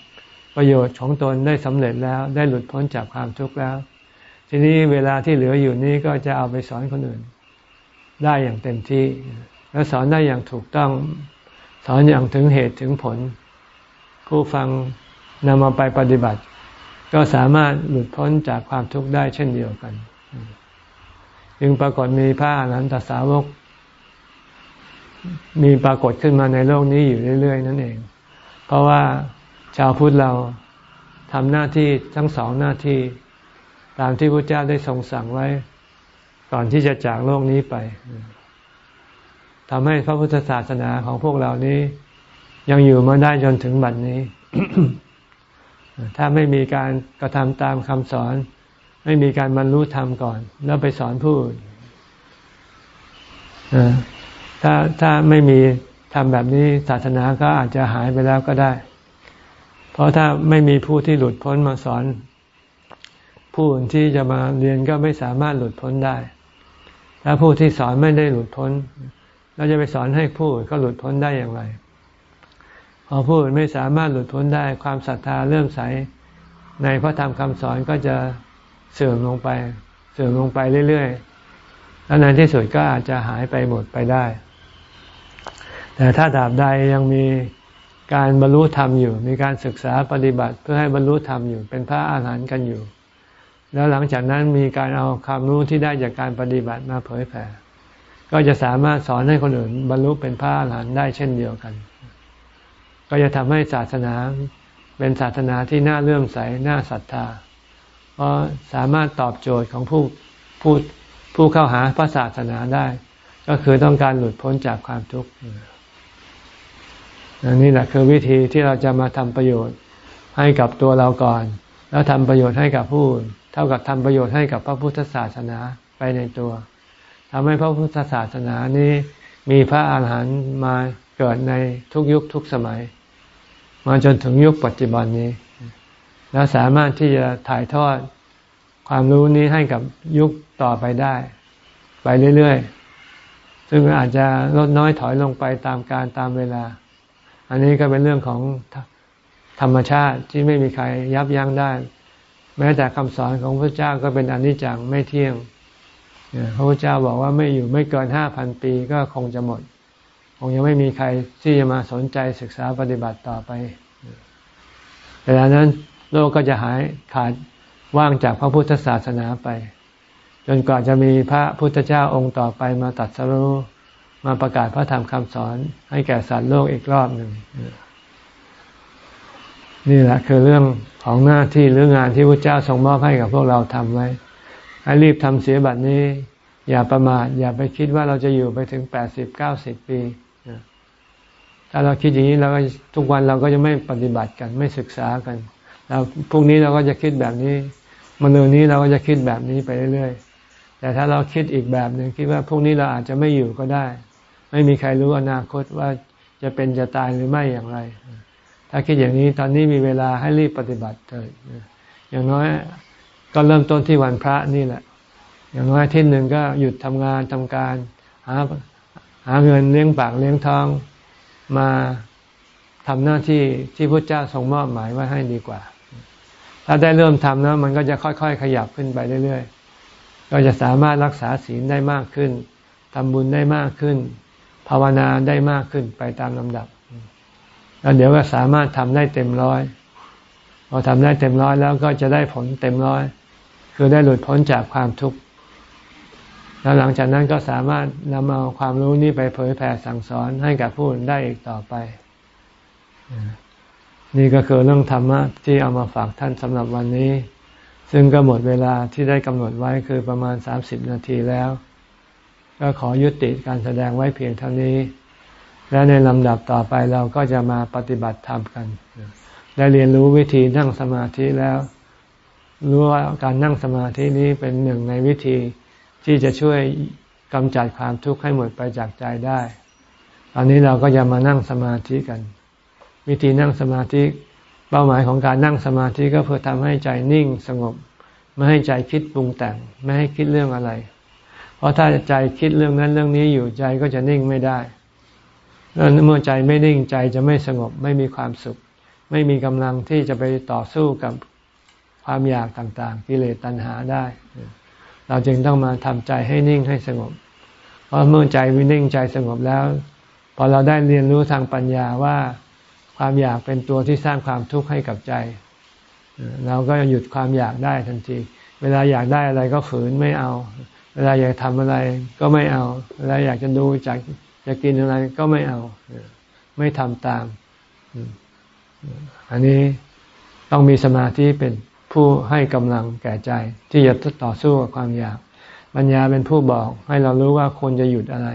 ประโยชน์ของตนได้สำเร็จแล้ว ได้หลุดพ้นจากความทุกข์แล้ว ทีนี้เวลาที่เหลืออยู่นี้ก็จะเอาไปสอนคนอื่น ได้อย่างเต็มที่ และสอนได้อย่างถูกต้อง สอนอย่างถึงเหตุถึงผล ผู้ฟังนำมาไปปฏิบัติ ก็สามารถหลุดพ้นจากความทุกข์ได้เช่นเดียวกันจึงปรากฏมีพระอรหันตสาวก มีปรากฏขึ้นมาในโลกนี้อยู่เรื่อย ๆ นั่นเอง เพราะว่าชาวพุทธเราทำหน้าที่ทั้งสองหน้าที่ ตามที่พระเจ้าได้ทรงสั่งไว้ ก่อนที่จะจากโลกนี้ไป ทำให้พระพุทธศาสนาของพวกเรานี้ ยังอยู่มาได้จนถึงบัดนนี้ ถ้าไม่มีการกระทำตามคำสอน ไม่มีการบรรลุธรรมก่อน แล้วไปสอนผู้อื่นถ้าถ้าไม่มีทำแบบนี้ศาสนาก็อาจจะหายไปแล้วก็ได้ เพราะถ้าไม่มีผู้ที่หลุดพ้นมาสอน ผู้อื่นที่จะมาเรียนก็ไม่สามารถหลุดพ้นได้ถ้าผู้ที่สอนไม่ได้หลุดพ้น เราจะไปสอนให้ผู้อื่นเขาหลุดพ้นได้อย่างไร พอผู้อื่นไม่สามารถหลุดพ้นได้ความศรัทธาเริ่มใสในพระธรรมคำสอนก็จะเสื่อมลงไป เสื่อมลงไปเรื่อยๆ แล้วในที่สุดก็อาจจะหายไปหมดไปได้ แต่ถ้าดาบใดยังมีการบรรลุธรรมอยู่ มีการศึกษาปฏิบัติเพื่อให้บรรลุธรรมอยู่ เป็นพระอาหารหันต์กันอยู่ แล้วหลังจากนั้นมีการเอาความรู้ที่ได้จากการปฏิบัติมาเผยแผ่ ก็จะสามารถสอนให้คนอื่นบรรลุเป็นพระอรหันต์ได้เช่นเดียวกัน ก็จะทำให้ศาสนาเป็นศาสนาที่น่าเลื่อมใส น่าศรัทธา เพราะสามารถตอบโจทย์ของผู้ผู้ผู้เข้าหาพระศาสนาได้ ก็คือต้องการหลุดพ้นจากความทุกข์นี่แหละคือวิธีที่เราจะมาทำประโยชน์ให้กับตัวเราก่อน แล้วทำประโยชน์ให้กับผู้เท่ากับทำประโยชน์ให้กับพระพุทธศาสนาไปในตัว ทำให้พระพุทธศาสนานี้มีพระอาหารหันต์มาเกิดในทุกยุคทุกสมัย มาจนถึงยุคปัจจุบันนี้ แล้วสามารถที่จะถ่ายทอดความรู้นี้ให้กับยุคต่อไปได้ ไปเรื่อยๆ ซึ่งอาจจะลดน้อยถอยลงไปตามการตามเวลา อันนี้ก็เป็นเรื่องของธรรมชาติที่ไม่มีใครยับยั้งได้ แม้แต่คำสอนของพระเจ้าก็เป็นอนิจจังไม่เที่ยง พระพุทธเจ้าบอกว่าไม่อยู่ไม่เกินห้าพันปีก็คงจะหมด คงยังไม่มีใครที่จะมาสนใจศึกษาปฏิบัติต่อไปเวลานั้นโลกก็จะหายขาดว่างจากพระพุทธศาสนาไป จนกว่าจะมีพระพุทธเจ้าองค์ต่อไปมาตัดสรุมาประกาศพระธรรมคำสอน ให้แก่สัตว์โลกอีกรอบหนึ่งนี่แหละคือเรื่องของหน้าที่หรืองานที่พระเจ้าทรงมอบให้กับพวกเราทำไว้ ให้รีบทำเสียบัตรนี้ อย่าประมาทอย่าไปคิดว่าเราจะอยู่ไปถึงแปดสิบเก้าสิบปี ถ้าเราคิดอย่างนี้เราก็ทุกวันเราก็จะไม่ปฏิบัติกันไม่ศึกษากันแล้วพรุ่งนี้เราก็จะคิดแบบนี้มนืนนี้เราก็จะคิดแบบนี้ไปเรื่อยๆ แต่ถ้าเราคิดอีกแบบหนึ่งคิดว่าพรุ่งนี้เราอาจจะไม่อยู่ก็ได้ ไม่มีใครรู้อนาคตว่าจะเป็นจะตายหรือไม่อย่างไร ถ้าคิดอย่างนี้ตอนนี้มีเวลาให้รีบปฏิบัติเถิดอย่างน้อย ก็เริ่มต้นที่วันพระนี่แหละ อย่างน้อยที่หนึ่งก็หยุดทำงานทำการหาหาเงินเลี้ยงปากเลี้ยงท้องมาทำหน้าที่ที่พระเจ้าทรงมอบหมายไว้ให้ดีกว่า ถ้าได้เริ่มทำแล้วมันก็จะค่อยๆ ขยับขึ้นไปเรื่อยๆ ก็จะสามารถรักษาศีลได้มากขึ้นทำบุญได้มากขึ้น ภาวนาได้มากขึ้นไปตามลำดับ แล้วเดี๋ยวก็สามารถทำได้เต็มร้อย พอทำได้เต็มร้อยแล้วก็จะได้ผลเต็มร้อย คือได้หลุดพ้นจากความทุกข์แล้วหลังจากนั้นก็สามารถนำเอาความรู้นี้ไปเผยแผ่สั่งสอนให้กับผู้อื่นได้อีกต่อไป นี่ก็คือเรื่องธรรมะที่เอามาฝากท่านสำหรับวันนี้ ซึ่งก็หมดเวลาที่ได้กำหนดไว้คือประมาณสามสิบนาทีแล้ว ก็ขอยุติการแสดงไว้เพียงเท่านี้ และในลำดับต่อไปเราก็จะมาปฏิบัติธรรมกัน ได้เรียนรู้วิธีนั่งสมาธิแล้ว รู้ว่าการนั่งสมาธินี้เป็นหนึ่งในวิธีที่จะช่วยกำจัดความทุกข์ให้หมดไปจากใจได้ ตอนนี้เราก็จะมานั่งสมาธิกัน วิธีนั่งสมาธิ เป้าหมายของการนั่งสมาธิก็เพื่อทำให้ใจนิ่งสงบ ไม่ให้ใจคิดปรุงแต่ง ไม่ให้คิดเรื่องอะไร เพราะถ้าใจคิดเรื่องนั้นเรื่องนี้อยู่ใจก็จะนิ่งไม่ได้แล้วเมื่อใจไม่นิ่งใจจะไม่สงบ ไม่มีความสุข ไม่มีกำลังที่จะไปต่อสู้กับ ความอยากต่างๆ กิเลสตัณหาได้ เราจึงต้องมาทำใจให้นิ่งให้สงบ เพราะเมื่อใจวินิ่งใจสงบแล้ว พอเราได้เรียนรู้ทางปัญญาว่าความอยากเป็นตัวที่สร้างความทุกข์ให้กับใจ เราก็หยุดความอยากได้ทันที เวลาอยากได้อะไรก็ฝืนไม่เอา เวลาอยากทำอะไรก็ไม่เอา เวลาอยากจะดูจากจะกินอะไรก็ไม่เอา ไม่ทำตาม อันนี้ต้องมีสมาธิเป็น ผู้ให้กำลังแก่ใจ ที่จะต่อสู้กับความอยาก ปัญญาเป็นผู้บอก ให้เรารู้ว่าควรจะหยุดอะไร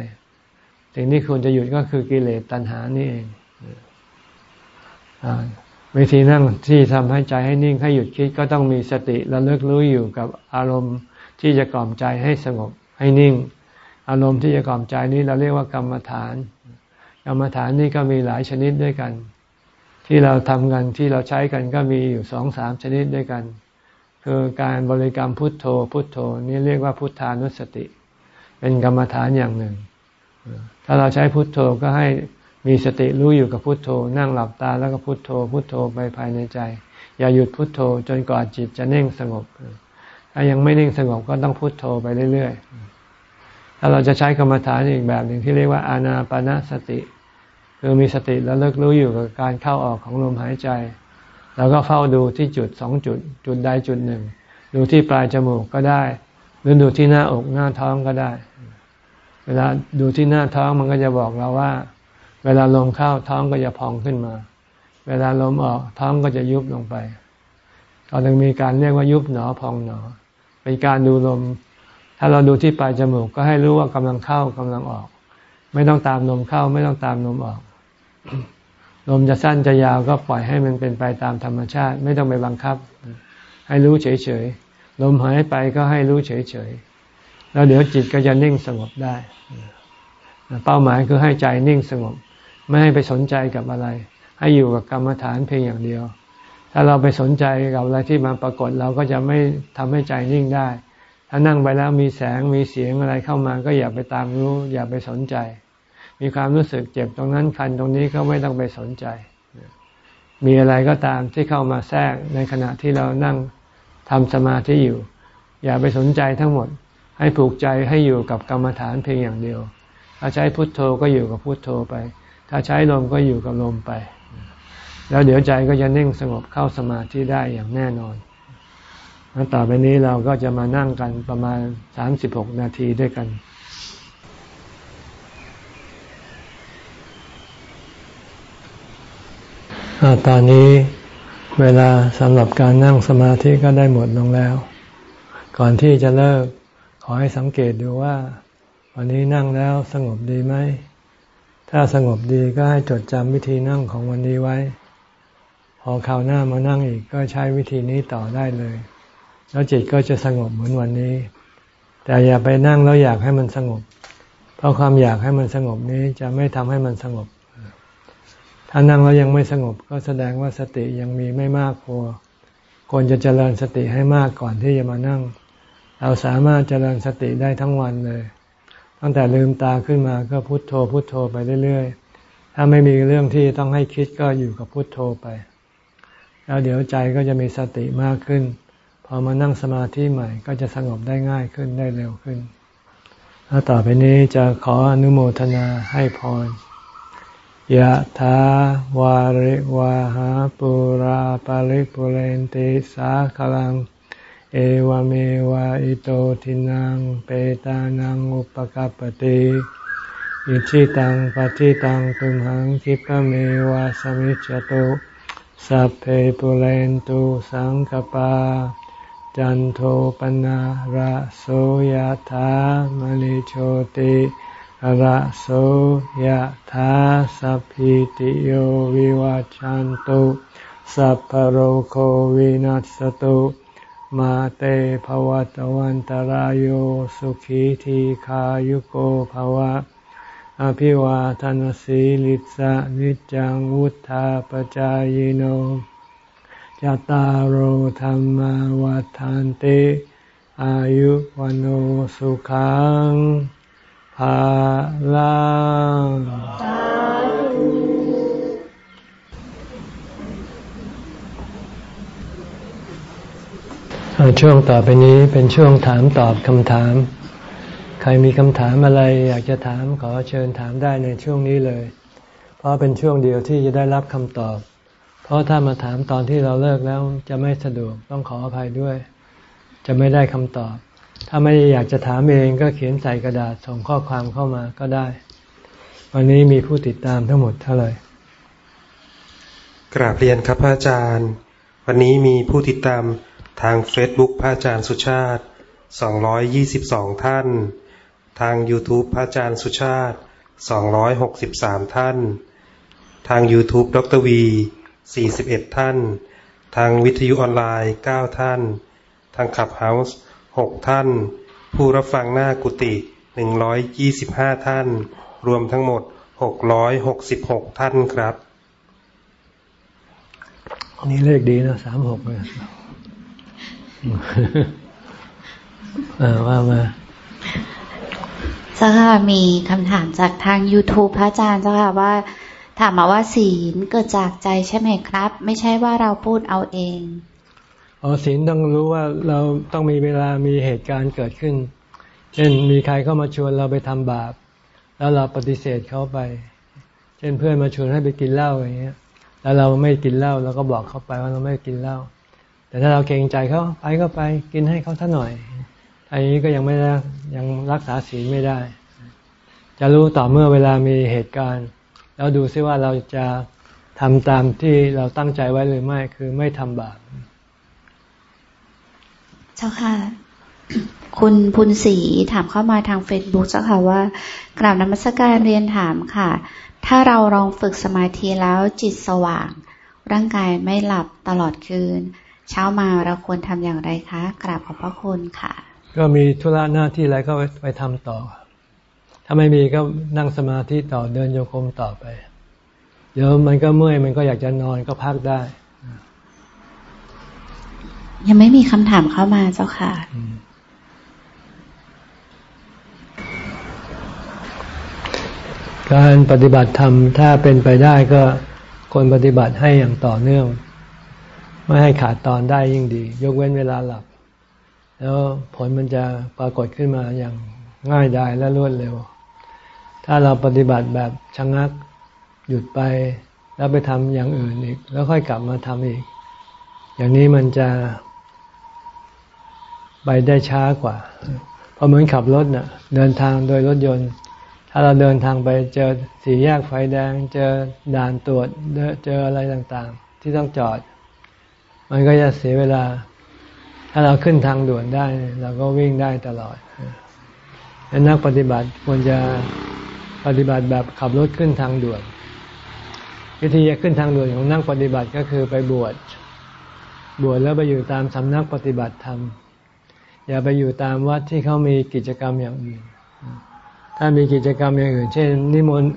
สิ่งที่ควรจะหยุดก็คือกิเลสตัณหานี่เองวิธีนั่งที่ทำให้ใจให้นิ่งให้หยุดคิดก็ต้องมีสติระลึกรู้อยู่กับอารมณ์ที่จะกล่อมใจให้สงบให้นิ่ง อารมณ์ที่จะกล่อมใจนี้เราเรียกว่ากรรมฐาน กรรมฐานนี่ก็มีหลายชนิดด้วยกัน ที่เราทำกันที่เราใช้กันก็มีอยู่สองสามชนิดด้วยกัน คือการบริกรรมพุทโธ พุทโธนี่เรียกว่าพุทธานุสติ เป็นกรรมฐานอย่างหนึ่ง ถ้าเราใช้พุทโธก็ให้มีสติรู้อยู่กับพุทโธ นั่งหลับตาแล้วก็พุทโธ พุทโธไปภายในใจ อย่าหยุดพุทโธจนกว่าจิตจะเนิ่งสงบถ้ายังไม่นิ่งสงบก็ต้องพุทโธไปเรื่อยๆถ้าเราจะใช้กรรมฐานอีกแบบหนึ่งที่เรียกว่าอานาปนาสติ คือมีสติแล้วเลิกรู้อยู่กับการเข้าออกของลมหายใจ แล้วก็เฝ้าดูที่จุดสองจุด จุดใดจุดหนึ่ง ดูที่ปลายจมูกก็ได้ หรือดูที่หน้าอกหน้าท้องก็ได้ เวลาดูที่หน้าท้องมันก็จะบอกเราว่า เวลาลมเข้าท้องก็จะพองขึ้นมา เวลาลมออกท้องก็จะยุบลงไปเราจึงมีการเรียกว่ายุบหนอพองหนอ เป็นการดูลม ถ้าเราดูที่ปลายจมูกก็ให้รู้ว่ากำลังเข้ากำลังออก ไม่ต้องตามลมเข้า ไม่ต้องตามลมออก ลมจะสั้นจะยาวก็ปล่อยให้มันเป็นไปตามธรรมชาติ ไม่ต้องไปบังคับ ให้รู้เฉยๆ ลมหายไปก็ให้รู้เฉยๆ แล้วเดี๋ยวจิตก็จะนิ่งสงบได้ เป้าหมายคือให้ใจนิ่งสงบ ไม่ให้ไปสนใจกับอะไร ให้อยู่กับกรรมฐานเพียงอย่างเดียว ถ้าเราไปสนใจกับอะไรที่มาปรากฏเราก็จะไม่ทำให้ใจนิ่งได้ ถ้านั่งไปแล้วมีแสงมีเสียงอะไรเข้ามาก็อย่าไปตามรู้ อย่าไปสนใจ มีความรู้สึกเจ็บตรงนั้นคันตรงนี้ก็ไม่ต้องไปสนใจ มีอะไรก็ตามที่เข้ามาแทรกในขณะที่เรานั่งทำสมาธิอยู่ อย่าไปสนใจทั้งหมด ให้ผูกใจให้อยู่กับกรรมฐานเพียงอย่างเดียว ถ้าใช้พุทโธก็อยู่กับพุทโธไป ถ้าใช้ลมก็อยู่กับลมไป แล้วเดี๋ยวใจก็จะนิ่งสงบเข้าสมาธิได้อย่างแน่นอนแล้วต่อไปนี้เราก็จะมานั่งกันประมาณสามสิบหกนาทีด้วยกัน ตอนนี้เวลาสำหรับการนั่งสมาธิก็ได้หมดลงแล้ว ก่อนที่จะเลิก ขอให้สังเกตดูว่า วันนี้นั่งแล้วสงบดีไหม ถ้าสงบดีก็ให้จดจำวิธีนั่งของวันนี้ไว้ พอคราวหน้ามานั่งอีกก็ใช้วิธีนี้ต่อได้เลย แล้วจิตก็จะสงบเหมือนวันนี้ แต่อย่าไปนั่งแล้วอยากให้มันสงบ เพราะความอยากให้มันสงบนี้จะไม่ทำให้มันสงบ ถ้านั่งแล้วยังไม่สงบก็แสดงว่าสติยังมีไม่มากพอควรจะเจริญสติให้มากก่อนที่จะมานั่ง เราสามารถเจริญสติได้ทั้งวันเลย ตั้งแต่ลืมตาขึ้นมาก็พุโทโธพุโทโธไปเรื่อยๆ ถ้าไม่มีเรื่องที่ต้องให้คิดก็อยู่กับพุโทโธไป แล้วเดี๋ยวใจก็จะมีสติมากขึ้น พอมานั่งสมาธิใหม่ก็จะสงบได้ง่ายขึ้นได้เร็วขึ้น แล้วต่อไปนี้จะขออนุโมทนาให้พร ยะถาวาริวาหาปุราปาริปุเรนติสาคลัง เอวเมวะอิโตทินังเปตานังอุปกปติอิชิตังปฏิตังตุมหังคิปเมวะสมิจจตุสัพเพปุเรนตุสังกปา จันโทปนะระโสยธามณิโชติ ระโสยธาสัพพิติโยวิวัจจันตุสัพพโรโควินัสตุมาเตภวัตวันตารโยสุขีทีขายุโกภวะ อภิวาทานสีลิสะนิจังวุธาปจายโนจตารโหธรรมวาทานเต อายุวันโอสุขัง ภาลังช่วงต่อไปนี้เป็นช่วงถามตอบคำถาม ใครมีคำถามอะไรอยากจะถามขอเชิญถามได้ในช่วงนี้เลย เพราะเป็นช่วงเดียวที่จะได้รับคำตอบ เพราะถ้ามาถามตอนที่เราเลิกแล้วจะไม่สะดวกต้องขออภัยด้วย จะไม่ได้คำตอบ ถ้าไม่อยากจะถามเองก็เขียนใส่กระดาษส่งข้อความเข้ามาก็ได้ วันนี้มีผู้ติดตามทั้งหมดเท่าไหร่กราบเรียนครับพระอาจารย์ วันนี้มีผู้ติดตามทางเฟซบุ๊กพระอาจารย์สุชาติ 222 ท่าน ทาง YouTube พระอาจารย์สุชาติ 263 ท่าน ทาง YouTube ดรวี 41 ท่าน ทางวิทยุออนไลน์ 9 ท่าน ทางขับเฮาส์ หกท่าน ผู้รับฟังหน้ากุฏิหนึ่งร้อยยี่สิบห้าท่าน รวมทั้งหมดหกร้อยหกสิบหกท่านครับนี่เลขดีนะสามหกเลยว่ามาเจ้าค่ะมีคำถามจากทาง YouTube พระอาจารย์เจ้าค่ะว่า ถามมาว่าศีลเกิดจากใจใช่ไหมครับ ไม่ใช่ว่าเราพูดเอาเอง อ๋อศีลต้องรู้ว่าเราต้องมีเวลามีเหตุการณ์เกิดขึ้น เช่นมีใครเข้ามาชวนเราไปทำบาป แล้วเราปฏิเสธเขาไป เช่นเพื่อนมาชวนให้ไปกินเหล้าอย่างเงี้ย แล้วเราไม่กินเหล้าเราก็บอกเขาไปว่าเราไม่กินเหล้าแต่ถ้าเราเกรงใจเขาไปก็ไปกินให้เขาท่าหน่อยอันนี้ก็ยังไม่ได้ยังรักษาศีลไม่ได้ จะรู้ต่อเมื่อเวลามีเหตุการณ์ แล้วดูซิว่าเราจะทำตามที่เราตั้งใจไว้หรือไม่คือไม่ทำบาป เจ้าค่ะ คุณพุนศรีถามเข้ามาทางเฟซบุ๊กเจ้าค่ะว่ากราบนมัสการเรียนถามค่ะ ถ้าเราลองฝึกสมาธิแล้วจิตสว่าง ร่างกายไม่หลับตลอดคืน เช้ามาเราควรทำอย่างไรคะ กราบขอบพระคุณค่ะ ก็มีธุระหน้าที่อะไรก็ไปทำต่อ ถ้าไม่มีก็นั่งสมาธิต่อเดินโยคมต่อไป เดี๋ยวมันก็เมื่อยมันก็อยากจะนอนก็พักได้ ยังไม่มีคำถามเข้ามาเจ้าค่ะการปฏิบัติธรรมถ้าเป็นไปได้ก็ควรปฏิบัติให้อย่างต่อเนื่อง ไม่ให้ขาดตอนได้ยิ่งดี ยกเว้นเวลาหลับ แล้วผลมันจะปรากฏขึ้นมาอย่างง่ายดายและรวดเร็ว ถ้าเราปฏิบัติแบบชะงักหยุดไป แล้วไปทำอย่างอื่นอีก แล้วค่อยกลับมาทำอีก อย่างนี้มันจะ ไปได้ช้ากว่าเพราะเหมือนขับรถเนะ่ะ เดินทางโดยรถยนต์ ถ้าเราเดินทางไปเจอสี่แยกไฟแดง เจอด่านตรวจเจออะไรต่างๆ ที่ต้องจอด มันก็จะเสียเวลา ถ้าเราขึ้นทางด่วนได้ เราก็วิ่งได้ตลอดนักปฏิบัติควรจะปฏิบัติแบบขับรถขึ้นทางด่วน วิธีจะขึ้นทางด่วนของนักปฏิบัติก็คือไปบวชบวชแล้วไปอยู่ตามสำนักปฏิบัติธรรม อย่าไปอยู่ตามวัดที่เขามีกิจกรรมอย่างอื่น ถ้ามีกิจกรรมอย่างอื่น เช่น นิมนต์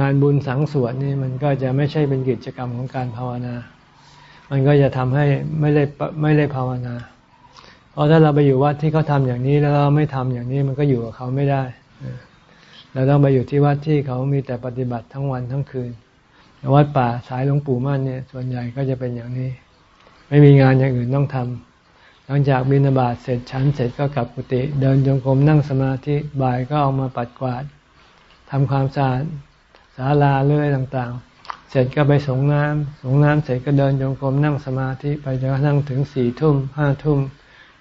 งานบุญสังสวดนี่มันก็จะไม่ใช่เป็นกิจกรรมของการภาวนา มันก็จะทำให้ไม่ได้ไม่ได้ภาวนา เพราะถ้าเราไปอยู่วัดที่เขาทาอย่างนี้แล้วเราไม่ทำอย่างนี้มันก็อยู่กับเขาไม่ได้ เราต้องไปอยู่ที่วัดที่เขามีแต่ปฏิบัติทั้งวันทั้งคืนวัดป่าสายหลวงปู่มั่นเนี่ยส่วนใหญ่ก็จะเป็นอย่างนี้ ไม่มีงานอย่างอื่นต้องทำ หลังจากบินาบาตเสร็จชั้นเสร็จก็กลับกุฏิเดินจงกรมนั่งสมาธิบ่ายก็ออกมาปัดกวาดทำความสะอาดศาลาเรื่อยต่างๆ เสร็จก็ไปสงน้ำสงน้ำเสร็จก็เดินจงกรมนั่งสมาธิไปจนกระทั่งถึงสี่ทุ่มห้าทุ่ม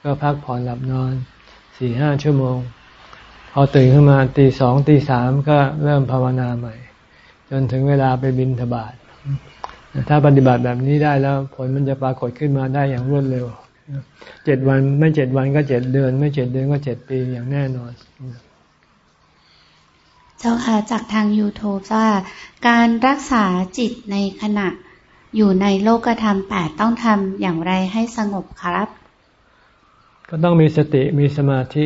ก็พักผ่อนหลับนอนสี่ห้าชั่วโมง พอตื่นขึ้นมาตีสองตีสามก็เริ่มภาวนาใหม่ จนถึงเวลาไปบินทบาทถ้าปฏิบัติแบบนี้ได้แล้วผลมันจะปรากฏขึ้นมาได้อย่างรวดเร็ว เจ็ดวันไม่เจ็ดวันก็เจ็ดเดือน ไม่เจ็ดเดือนก็เจ็ดปีอย่างแน่นอน เจ้าค่ะจากทาง YouTube ว่าการรักษาจิตในขณะอยู่ในโลกธรรมแปดต้องทำอย่างไรให้สงบครับ ก็ต้องมีสติมีสมาธิ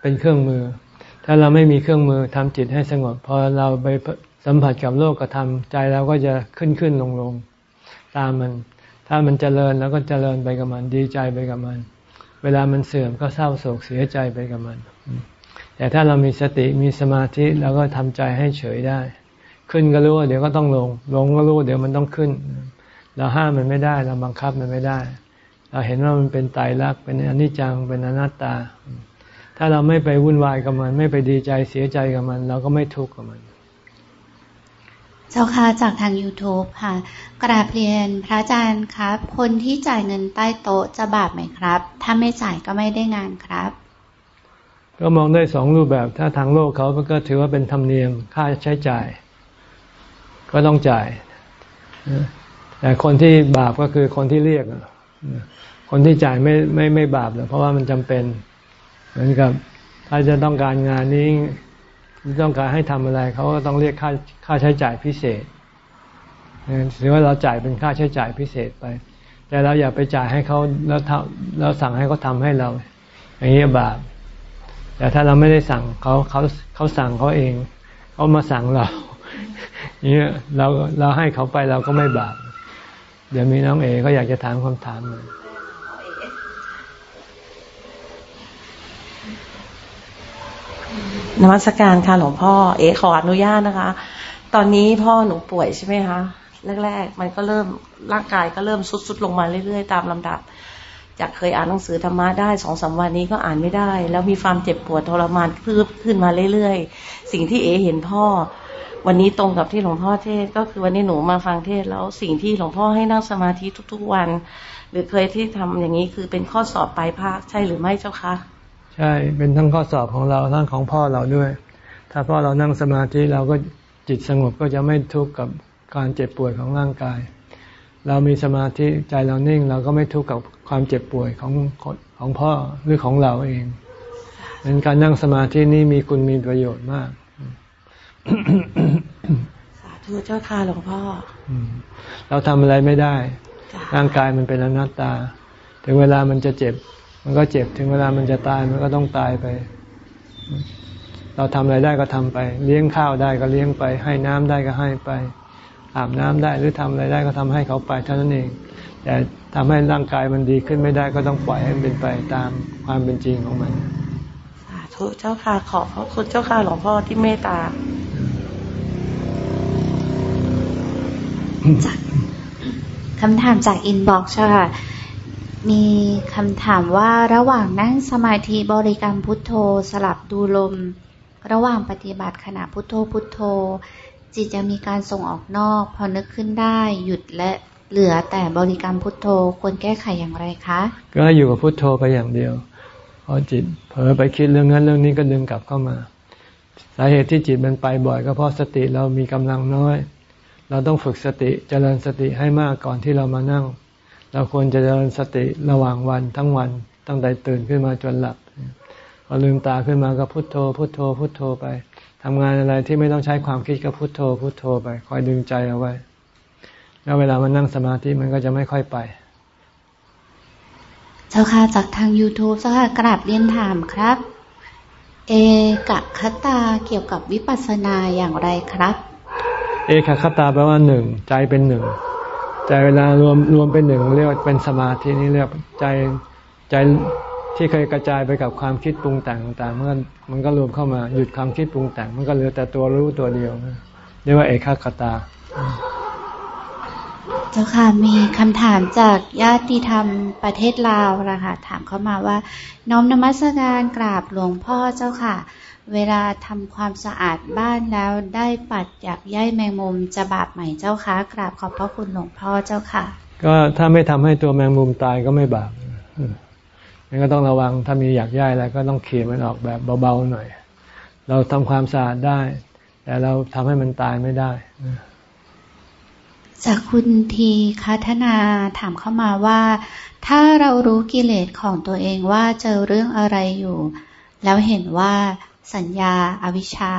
เป็นเครื่องมือ ถ้าเราไม่มีเครื่องมือทำจิตให้สงบพอเราไปสัมผัสกับโลกธรรมใจเราก็จะขึ้นขึ้นลงลงตามมัน ถ้ามันเจริญแล้วก็เจริญไปกับมันดีใจไปกับมัน เวลามันเสื่อมก็เศร้าโศกเสียใจไปกับมัน แต่ถ้าเรามีสติมีสมาธิเราก็ทำใจให้เฉยได้ ขึ้นก็รู้ว่าเดี๋ยวก็ต้องลง ลงก็รู้เดี๋ยวมันต้องขึ้น เราห้ามมันไม่ได้ เราบังคับมันไม่ได้ เราเห็นว่ามันเป็นไตรลักษณ์เป็นอนิจจังเป็นอนัตตา ถ้าเราไม่ไปวุ่นวายกับมัน ไม่ไปดีใจเสียใจกับมัน เราก็ไม่ทุกข์กับมัน เจ้าค่ะจากทาง YouTube ค่ะ กราบเรียนพระอาจารย์ครับ คนที่จ่ายเงินใต้โต๊ะจะบาปไหมครับ ถ้าไม่จ่ายก็ไม่ได้งานครับ ก็มองได้สองรูปแบบ ถ้าทางโลกเขาก็ถือว่าเป็นธรรมเนียมค่าใช้จ่าย ก็ต้องจ่าย แต่คนที่บาปก็คือคนที่เรียก คนที่จ่ายไม่ไม่ไม่บาปหรอกเพราะว่ามันจำเป็น เหมือนกับ ถ้าจะต้องการงานนี้ ต้องการให้ทำอะไรเขาก็ต้องเรียกค่าค่าใช้จ่ายพิเศษถือว่าเราจ่ายเป็นค่าใช้จ่ายพิเศษไป แต่เราอย่าไปจ่ายให้เขาแล้วแล้วสั่งให้เขาทาให้เรา อย่างนี้บาปแต่ถ้าเราไม่ได้สั่งเขาเขาเขาสั่งเขาเองเขามาสั่งเราเนี่ยเราเราให้เขาไปเราก็ไม่บาปเดี๋ยวมีน้องเอเขาอยากจะถามคำถามมา นมัสการค่ะหลวงพ่อ เอขออนุญาตนะคะ ตอนนี้พ่อหนูป่วยใช่ไหมคะแรกๆ มันก็เริ่มร่างกายก็เริ่มสุดๆลงมาเรื่อยๆ ตามลำดับ จากเคยอ่านหนังสือธรรมะได้สองสาวันนี้ก็อ่านไม่ได้ แล้วมีความเจ็บปวดทรมานเพืบขึ้นมาเรื่อยๆ สิ่งที่เอเห็นพ่อ วันนี้ตรงกับที่หลวงพ่อเทศ ก็คือวันนี้หนูมาฟังเทศแล้วสิ่งที่หลวงพ่อให้นั่งสมาธิทุกๆวัน หรือเคยที่ทำอย่างนี้คือเป็นข้อสอบปลายภาคใช่หรือไม่เจ้าคะ ใช่เป็นทั้งข้อสอบของเราทั้งของพ่อเราด้วย ถ้าพ่อเรานั่งสมาธิเราก็จิตสงบก็จะไม่ทุกข์กับการเจ็บป่วยของร่างกาย เรามีสมาธิใจเรานิ่ง เราก็ไม่ทุกข์กับความเจ็บป่วยของของพ่อหรือของเราเองเป็นการนั่งสมาธินี้มีคุณมีประโยชน์มาก สาธุเจ้าค่ะหลวงพ่อเราทำอะไรไม่ได้ ร่างกายมันเป็นอนัตตา ถึงเวลามันจะเจ็บ มันก็เจ็บถึงเวลามันจะตายมันก็ต้องตายไป เราทำอะไรได้ก็ทำไป เลี้ยงข้าวได้ก็เลี้ยงไป ให้น้ำได้ก็ให้ไป อาบน้ำได้หรือทำอะไรได้ก็ทำให้เขาไปเท่านั้นเอง แต่ทำให้ร่างกายมันดีขึ้นไม่ได้ก็ต้องปล่อยให้มันเป็นไปตามความเป็นจริงของมันสาธุเจ้าค่ะขอบพระคุณเจ้าค่ะหลวงพ่อที่เมตตาจากคำถามจาก inbox ค่ะ มีคำถามว่าระหว่างนั่งสมาธิบริกรรมพุทโธสลับดูลม ระหว่างปฏิบัติขณะพุทโธพุทโธ จิตจะมีการส่งออกนอก พอนึกขึ้นได้หยุดและเหลือแต่บริกรรมพุทโธควรแก้ไขอย่างไรคะ ก็อยู่กับพุทโธไปอย่างเดียวพอจิตเผลอไปคิดเรื่องนั้นเรื่องนี้ก็ดึงกลับเข้ามา สาเหตุที่จิตมันไปบ่อยก็เพราะสติเรามีกำลังน้อย เราต้องฝึกสติเจริญสติให้มากก่อนที่เรามานั่ง เราควรจะเจริญสติระหว่างวันทั้งวันตั้งแต่ตื่นขึ้นมาจนหลับพอลืมตาขึ้นมาก็พุโทโธ พุโทโธ พุโทโธไปทำงานอะไรที่ไม่ต้องใช้ความคิดก็พุโทโธ พุโทโธไป คอยดึงใจเอาไว้ แล้วเวลามันนั่งสมาธิมันก็จะไม่ค่อยไป เจ้าค่ะจากทาง YouTube เจ้าค่ะกราบเรียนถามครับ เอกคตาเกี่ยวกับวิปัสสนาอย่างไรครับ เอกคตาแปลว่าหนึ่งใจเป็นหนึ่ง ใจเวลารวมรวมเป็นหนึ่งเรียกเป็นสมาธินี่เรียกใจใจที่เคยกระจายไปกับความคิดปรุงแต่งต่างๆมันมันก็รวมเข้ามาหยุดความคิดปรุงแต่ง มันก็เหลือแต่ตัวรู้ตัวเดียวเรียกว่าเอกขคตา เจ้าค่ะมีคำถามจากญาติธรรมประเทศลาวนะคะถามเข้ามาว่า น้อมนมัสการกราบหลวงพ่อเจ้าค่ะ เวลาทำความสะอาดบ้านแล้วได้ปัดอยากย้ายแมงมุมจะบาปไหมเจ้าคะกราบขอบพระคุณหลวงพ่อเจ้าค่ะ ก็ถ้าไม่ทำให้ตัวแมงมุมตายก็ไม่บาปงั้นก็ต้องระวังถ้ามีอยากย้ายอะไรก็ต้องเขี่ยมันออกแบบเบาๆหน่อย เราทำความสะอาดได้ แต่เราทำให้มันตายไม่ได้จากคุณทีคัทนาถามเข้ามาว่า ถ้าเรารู้กิเลสของตัวเองว่าเจอเรื่องอะไรอยู่ แล้วเห็นว่า สัญญาอาวิชชา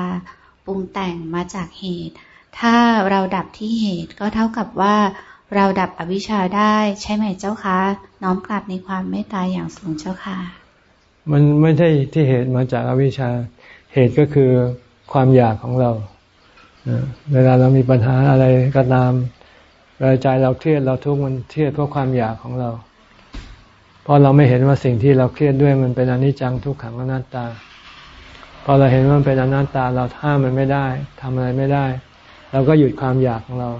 ปรุงแต่งมาจากเหตุ ถ้าเราดับที่เหตุก็เท่ากับว่าเราดับอวิชชาได้ใช่ไหมเจ้าคะน้อมกลับในความเมตตาอย่างสูงเจ้าค่ะ มันไม่ใช่ที่เหตุมาจากอวิชชา เหตุก็คือความอยากของเราเวลาเรามีปัญหาอะไรก็ตามเวลาใจเราเครียดเราทุกข์มันเครียดเพราะความอยากของเรา เพราะเราไม่เห็นว่าสิ่งที่เราเครียดด้วยมันเป็นอนิจจังทุกขังอนัตตา อเราเห็นว่ามันเป็นอนัตตาเราห้ามมันไม่ได้ทำอะไรไม่ได้ เราก็หยุดความอยากของเรา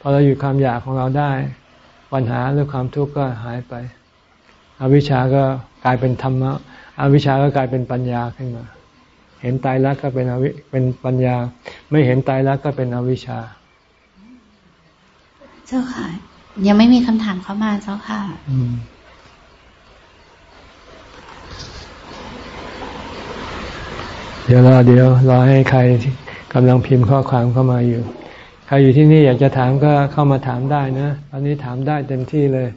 พอเราหยุดความอยากของเราได้ ปัญหาหรือความทุกข์ก็หายไป อวิชชาก็กลายเป็นธรรมะอวิชชาก็กลายเป็นปัญญาขึ้นมา เห็นตายแล้วก็เป็นอวิเป็นปัญญา ไม่เห็นตายแล้วก็เป็นอวิชชา เจ้าค่ะ ยังไม่มีคำถามเข้ามาเจ้าค่ะ เดี๋ยวรอเดี๋ยวรอให้ใครกำลังพิมพ์ข้อความเข้ามาอยู่ ใครอยู่ที่นี่อยากจะถามก็เข้ามาถามได้นะตอนนี้ถามได้เต็มที่เลย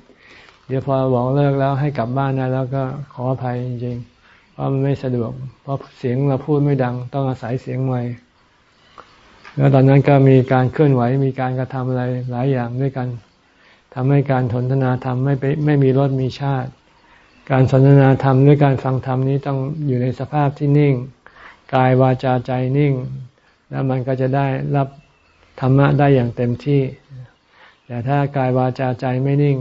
เดี๋ยวพอบอกเลิกแล้วให้กลับบ้านได้แล้วก็ขออภัยจริงๆเพราะมันไม่สะดวก เพราะเสียงเราพูดไม่ดัง ต้องอาศัยเสียงไมค์แล้วตอนนั้นก็มีการเคลื่อนไหวมีการกระทำอะไรหลายอย่างด้วยกันทำให้การสนทนาธรรมไม่ไปไม่มีรสมีชาติ การสนทนาธรรมด้วยการฟังธรรมนี้ต้องอยู่ในสภาพที่นิ่ง กายวาจาใจนิ่ง แล้วมันก็จะได้รับธรรมะได้อย่างเต็มที่ แต่ถ้ากายวาจาใจไม่นิ่ง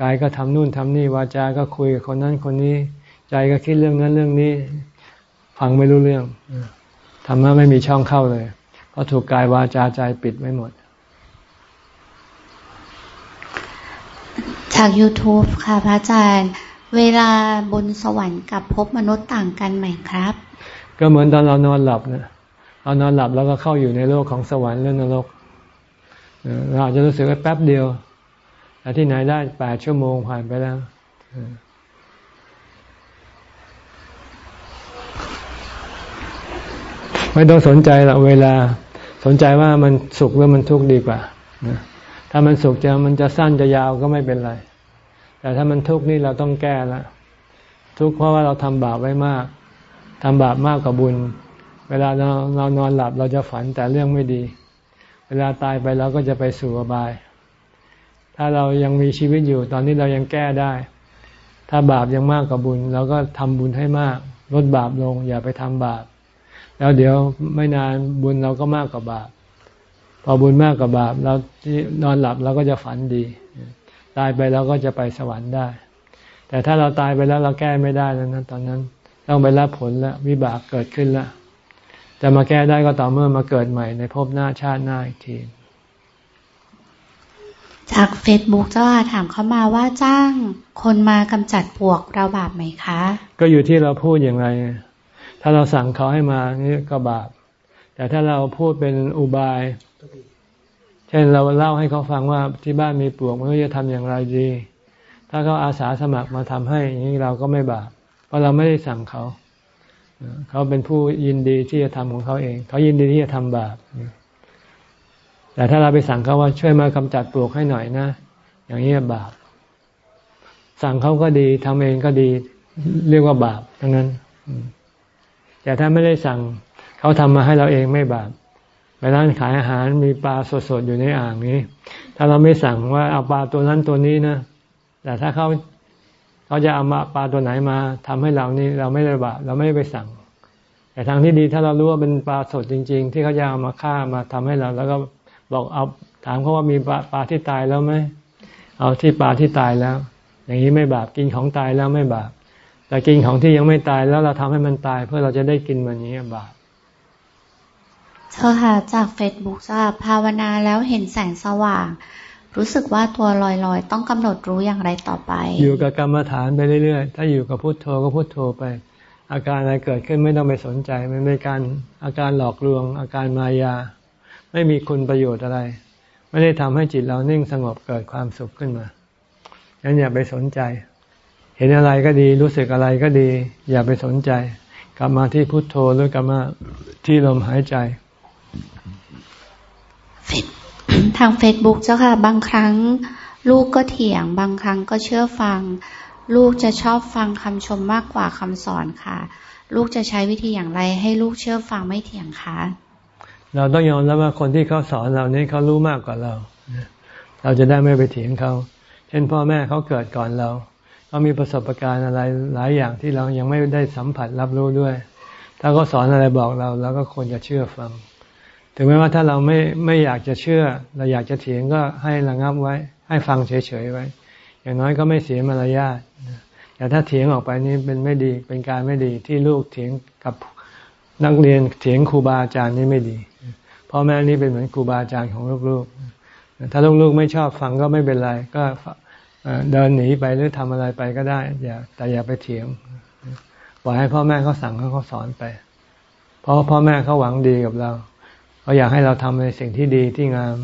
กายก็ทำนู่นทำนี่วาจา ก็คุยกับคนนั้นคนนี้ ใจก็คิดเรื่องนั้นเรื่องนี้ ฟังไม่รู้เรื่องธรรมะไม่มีช่องเข้าเลย เพราะถูกกายวาจาใจปิดไว้หมด จาก YouTube ค่ะพระอาจารย์ เวลาบนสวรรค์กับพบมนุษย์ต่างกันไหมครับ ก็เหมือนตอนเรานอนหลับนะเรานอนหลับแล้วก็เข้าอยู่ในโลกของสวรรค์หรือนรกเราอาจจะรู้สึกว่าแป๊บเดียวแต่ที่ไหนได้แปดชั่วโมงผ่านไปแล้วไม่ต้องสนใจหรอกเวลาสนใจว่ามันสุขหรือมันทุกข์ดีกว่าถ้ามันสุขจะมันจะสั้นจะยาวก็ไม่เป็นไร แต่ถ้ามันทุกข์นี่เราต้องแก้ละทุกข์เพราะว่าเราทำบาปไว้มาก ทำบาปมากกว่าบุญ เวลาเราเรานอนหลับเราจะฝันแต่เรื่องไม่ดี เวลาตายไปเราก็จะไปสู่อบาย ถ้าเรายังมีชีวิตอยู่ ตอนนี้เรายังแก้ได้ ถ้าบาปยังมากกว่าบุญ เราก็ทำบุญให้มาก ลดบาปลง อย่าไปทำบาป แล้วเดี๋ยวไม่นานบุญเราก็มากกว่าบาป พอบุญมากกว่าบาป เราที่นอนหลับเราก็จะฝันดี ตายไปเราก็จะไปสวรรค์ได้ แต่ถ้าเราตายไปแล้วเราแก้ไม่ได้แล้วนะตอนนั้น ต้องไปรับผลแล้ววิบากเกิดขึ้นแล้วจะมาแก้ได้ก็ต่อเมื่อมาเกิดใหม่ในภพหน้าชาติหน้าอีกทีจากเฟซบุ๊กเจ้าถามเข้ามาว่าจ้างคนมากำจัดปวกเราบาปไหมคะ ก็อยู่ที่เราพูดอย่างไร ถ้าเราสั่งเขาให้มานี่ก็บาป แต่ถ้าเราพูดเป็นอุบาย เช่นเราเล่าให้เขาฟังว่าที่บ้านมีปลวกมันจะทำอย่างไรดี ถ้าเขาอาสาสมัครมาทำให้อย่างนี้เราก็ไม่บาปเพ ราะเราไม่ได้สั่งเขา เขาเป็นผู้ยินดีที่จะทำของเขาเอง เขายินดีที่จะทำบาปแต่ถ้าเราไปสั่งเขาว่าช่วยมากำจัดปลวกให้หน่อยนะ อย่างนี้บาป สั่งเขาก็ดีทำเองก็ดี เรียกว่าบาปทั้งนั้น แต่ถ้าไม่ได้สั่งเขาทำมาให้เราเองไม่บาปไปร้านขายอาหารมีปลาสดๆอยู่ในอ่างนี้ ถ้าเราไม่สั่งว่าเอาปลาตัวนั้นตัวนี้นะ แต่ถ้าเขา เขาจะเอามาปลาตัวไหนมาทำให้เรานี่เราไม่ได้บาปเราไม่ได้ไปสั่ง แต่ทางที่ดีถ้าเรารู้ว่าเป็นปลาสดจริง ๆ ที่เขาจะเอามาฆ่ามาทำให้เรา แล้วก็บอกเอาถามเขาว่ามีปลาปลาที่ตายแล้วไหมเอาที่ปลาที่ตายแล้ว อย่างนี้ไม่บาปกินของตายแล้วไม่บาปแต่กินของที่ยังไม่ตายแล้วเราทำให้มันตาย เพื่อเราจะได้กินมันนี้บาปเธอค่ะจากเฟซบุ๊กจ้าภาวนาแล้วเห็นแสงสว่าง รู้สึกว่าตัวลอยๆ ต้องกำหนดรู้อย่างไรต่อไป อยู่กับกรรมฐานไปเรื่อยๆ ถ้าอยู่กับพุทโธก็พุทโธไป อาการอะไรเกิดขึ้นไม่ต้องไปสนใจ มันเป็นการอาการหลอกลวง อาการมายา ไม่มีคุณประโยชน์อะไร ไม่ได้ทำให้จิตเรานิ่งสงบเกิดความสุขขึ้นมางั้นอย่าไปสนใจ เห็นอะไรก็ดีรู้สึกอะไรก็ดี อย่าไปสนใจ กลับมาที่พุทโธหรือกลับมาที่ลมหายใจ ทางเฟซบุ๊กเจ้าค่ะ บางครั้ง ลูกก็เถียง บางครั้งก็เชื่อฟัง ลูกจะชอบฟังคำชมมากกว่าคำสอนค่ะ ลูกจะใช้วิธีอย่างไร ให้ลูกเชื่อฟังไม่เถียงคะเราต้องยอมรับว่าคนที่เขาสอนเรานี่เขารู้มากกว่าเรา เราจะได้ไม่ไปเถียงเขา เช่นพ่อแม่เขาเกิดก่อนเราเขามีประสบการณ์อะไรหลายอย่างที่เรายังไม่ได้สัมผัสรับรู้ด้วย ถ้าเขาสอนอะไรบอกเราเราก็ควรจะเชื่อฟัง ถึงแม้ว่าถ้าเราไม่ไม่อยากจะเชื่อ เราอยากจะเถียงก็ให้ระงับไว้ ให้ฟังเฉยๆไว้ อย่างน้อยก็ไม่เสียมารยาทแต่ถ้าเถียงออกไปนี่เป็นไม่ดีเป็นการไม่ดีที่ลูกเถียงกับนักเรียนเถียงครูบาอาจารย์นี่ไม่ดีพ่อแม่นี่เป็นเหมือนครูบาอาจารย์ของลูกๆถ้าลูกๆไม่ชอบฟังก็ไม่เป็นไร ก็เดินหนีไปหรือทำอะไรไปก็ได้อย่าแต่อย่าไปเถียงปล่อยให้พ่อแม่เขาสั่งเขาสอนไป เพราะพ่อแม่เขาหวังดีกับเรา เขาอยากให้เราทำในสิ่งที่ดีที่งาม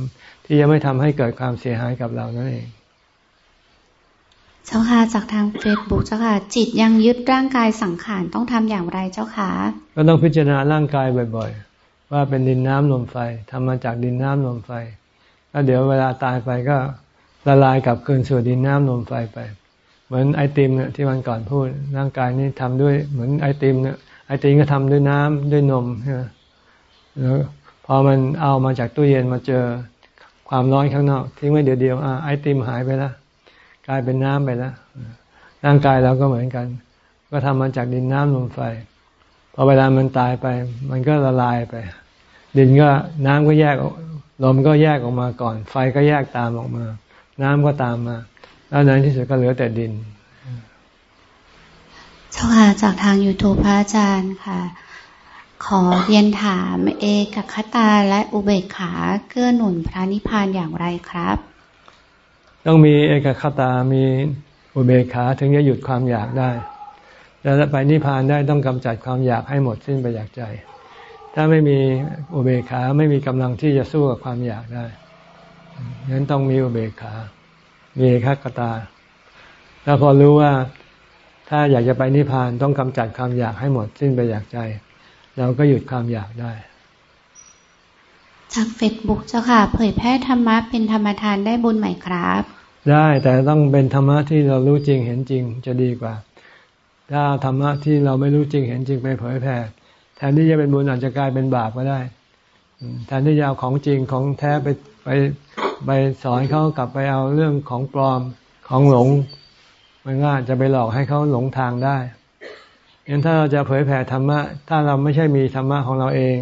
ที่จะไม่ทำให้เกิดความเสียหายกับเรานั่นเองเจ้าค่ะจากทางเฟซบุ๊กเจ้าค่ะ จิตยังยึดร่างกายสังขารต้องทำอย่างไรเจ้าค่ะก็ต้องพิจารณาร่างกายบ่อยๆ ว่าเป็นดินน้ำลมไฟทำมาจากดินน้ำลมไฟแล้วเดี๋ยวเวลาตายไปก็ละลายกลับคืนสู่ดินน้ำลมไฟไป เหมือนไอติมเนี่ยที่วันก่อนพูดร่างกายนี้ทำด้วยเหมือนไอติมเนี่ยไอติมก็ทำด้วยน้ำด้วยนมใช่ไหมแล้วพ อมันเอามาจากตู้เย็นมาเจอความร้อนข้างนอก ทิ้งไว้เดี๋ยวเดียวอไอติมหายไปแล้วกลายเป็นน้ำไปแล้วร่างกายเราก็เหมือนกัน ก็ทำมาจากดินน้ำลมไฟพอเวลามันตายไป มันก็ละลายไป ดินก็น้ำก็แยกลมก็แยกออกมาก่อน ไฟก็แยกตามออกมา น้ำก็ตามมา แล้วในที่สุดก็เหลือแต่ดินเจ้าค่ะจากทางยูทูปพระอาจารย์ค่ะ ขอเรียนถามเอกคตาและอุเบกขาเกื้อหนุนพระนิพพานอย่างไรครับ ต้องมีเอกคตามีอุเบกขาถึงจะหยุดความอยากได้ แล้วไปนิพพานได้ต้องกำจัดความอยากให้หมดสิ้นไปจากใจ ถ้าไม่มีอุเบกขาไม่มีกำลังที่จะสู้กับความอยากได้งั้นต้องมีอุเบกขา มีเอกคตา แล้วพอรู้ว่าถ้าอยากจะไปนิพพานต้องกำจัดความอยากให้หมดสิ้นไปจากใจ เราก็หยุดความอยากได้จากเฟซบุ๊กเจ้าค่ะ เผยแพร่ธรรมะเป็นธรรมทานได้บุญไหมครับ ได้แต่ต้องเป็นธรรมะที่เรารู้จริงเห็นจริงจะดีกว่า ถ้าธรรมะที่เราไม่รู้จริงเห็นจริงไปเผยแพร่แทนที่จะเป็นบุญอาจจะกลายเป็นบาปก็ได้แทนที่จะเอาของจริงของแท้ไปไปไปสอนเขากลับไปเอาเรื่องของปลอมของหลงมันก็อาจจะไปหลอกให้เขาหลงทางได้ งั้นถ้าเราจะเผยแผ่ธรรมะ ถ้าเราไม่ใช่มีธรรมะของเราเอง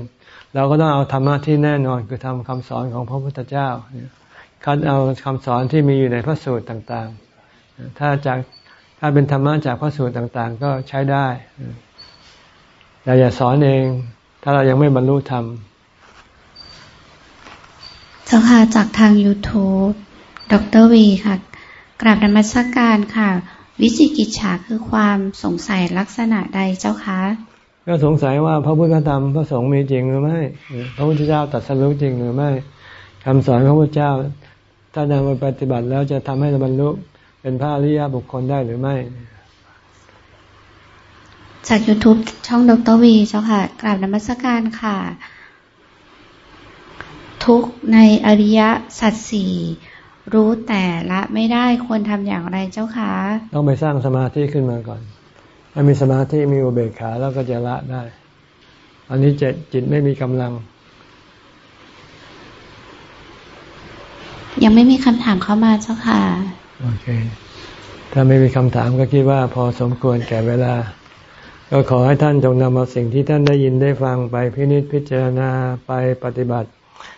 เราก็ต้องเอาธรรมะที่แน่นอนคือทำคำสอนของพระพุทธเจ้าคัดเอาคำสอนที่มีอยู่ในพระสูตรต่างๆ ถ้าจากถ้าเป็นธรรมะจากพระสูตรต่างๆ ก็ใช้ได้แต่อย่าสอนเอง ถ้าเรายังไม่บรรลุธรรมเจ้าค่ะจากทาง YouTube ดรวีค่ะ กราบนมัสการค่ะ วิจิกิจฉาคือความสงสัยลักษณะใดเจ้าคะก็สงสัยว่าพระพุทธธรรมพระสงฆ์มีจริงหรือไม่ พระพุทธเจ้าตรัสรู้จริงหรือไม่คำสอนของพระพุทธเจ้า ถ้านำไปปฏิบัติแล้วจะทำให้บรรลุเป็นพระอริยบุคคลได้หรือไม่ จาก YouTube ช่องดรวีเจ้าค่ะ กราบนมัสการค่ะ ทุกในอริยสัจสี่ รู้แต่ละไม่ได้ควรทำอย่างไรเจ้าคะ ต้องไปสร้างสมาธิขึ้นมาก่อน ถ้ามีสมาธิมีอุเบกขาแล้วก็จะละได้ อันนี้จิตจิตไม่มีกำลัง ยังไม่มีคำถามเข้ามาเจ้าค่ะ โอเค ถ้าไม่มีคำถามก็คิดว่าพอสมควรแก่เวลา ก็ขอให้ท่านจงนำเอาสิ่งที่ท่านได้ยินได้ฟังไปพินิจพิจารณาไปปฏิบัติ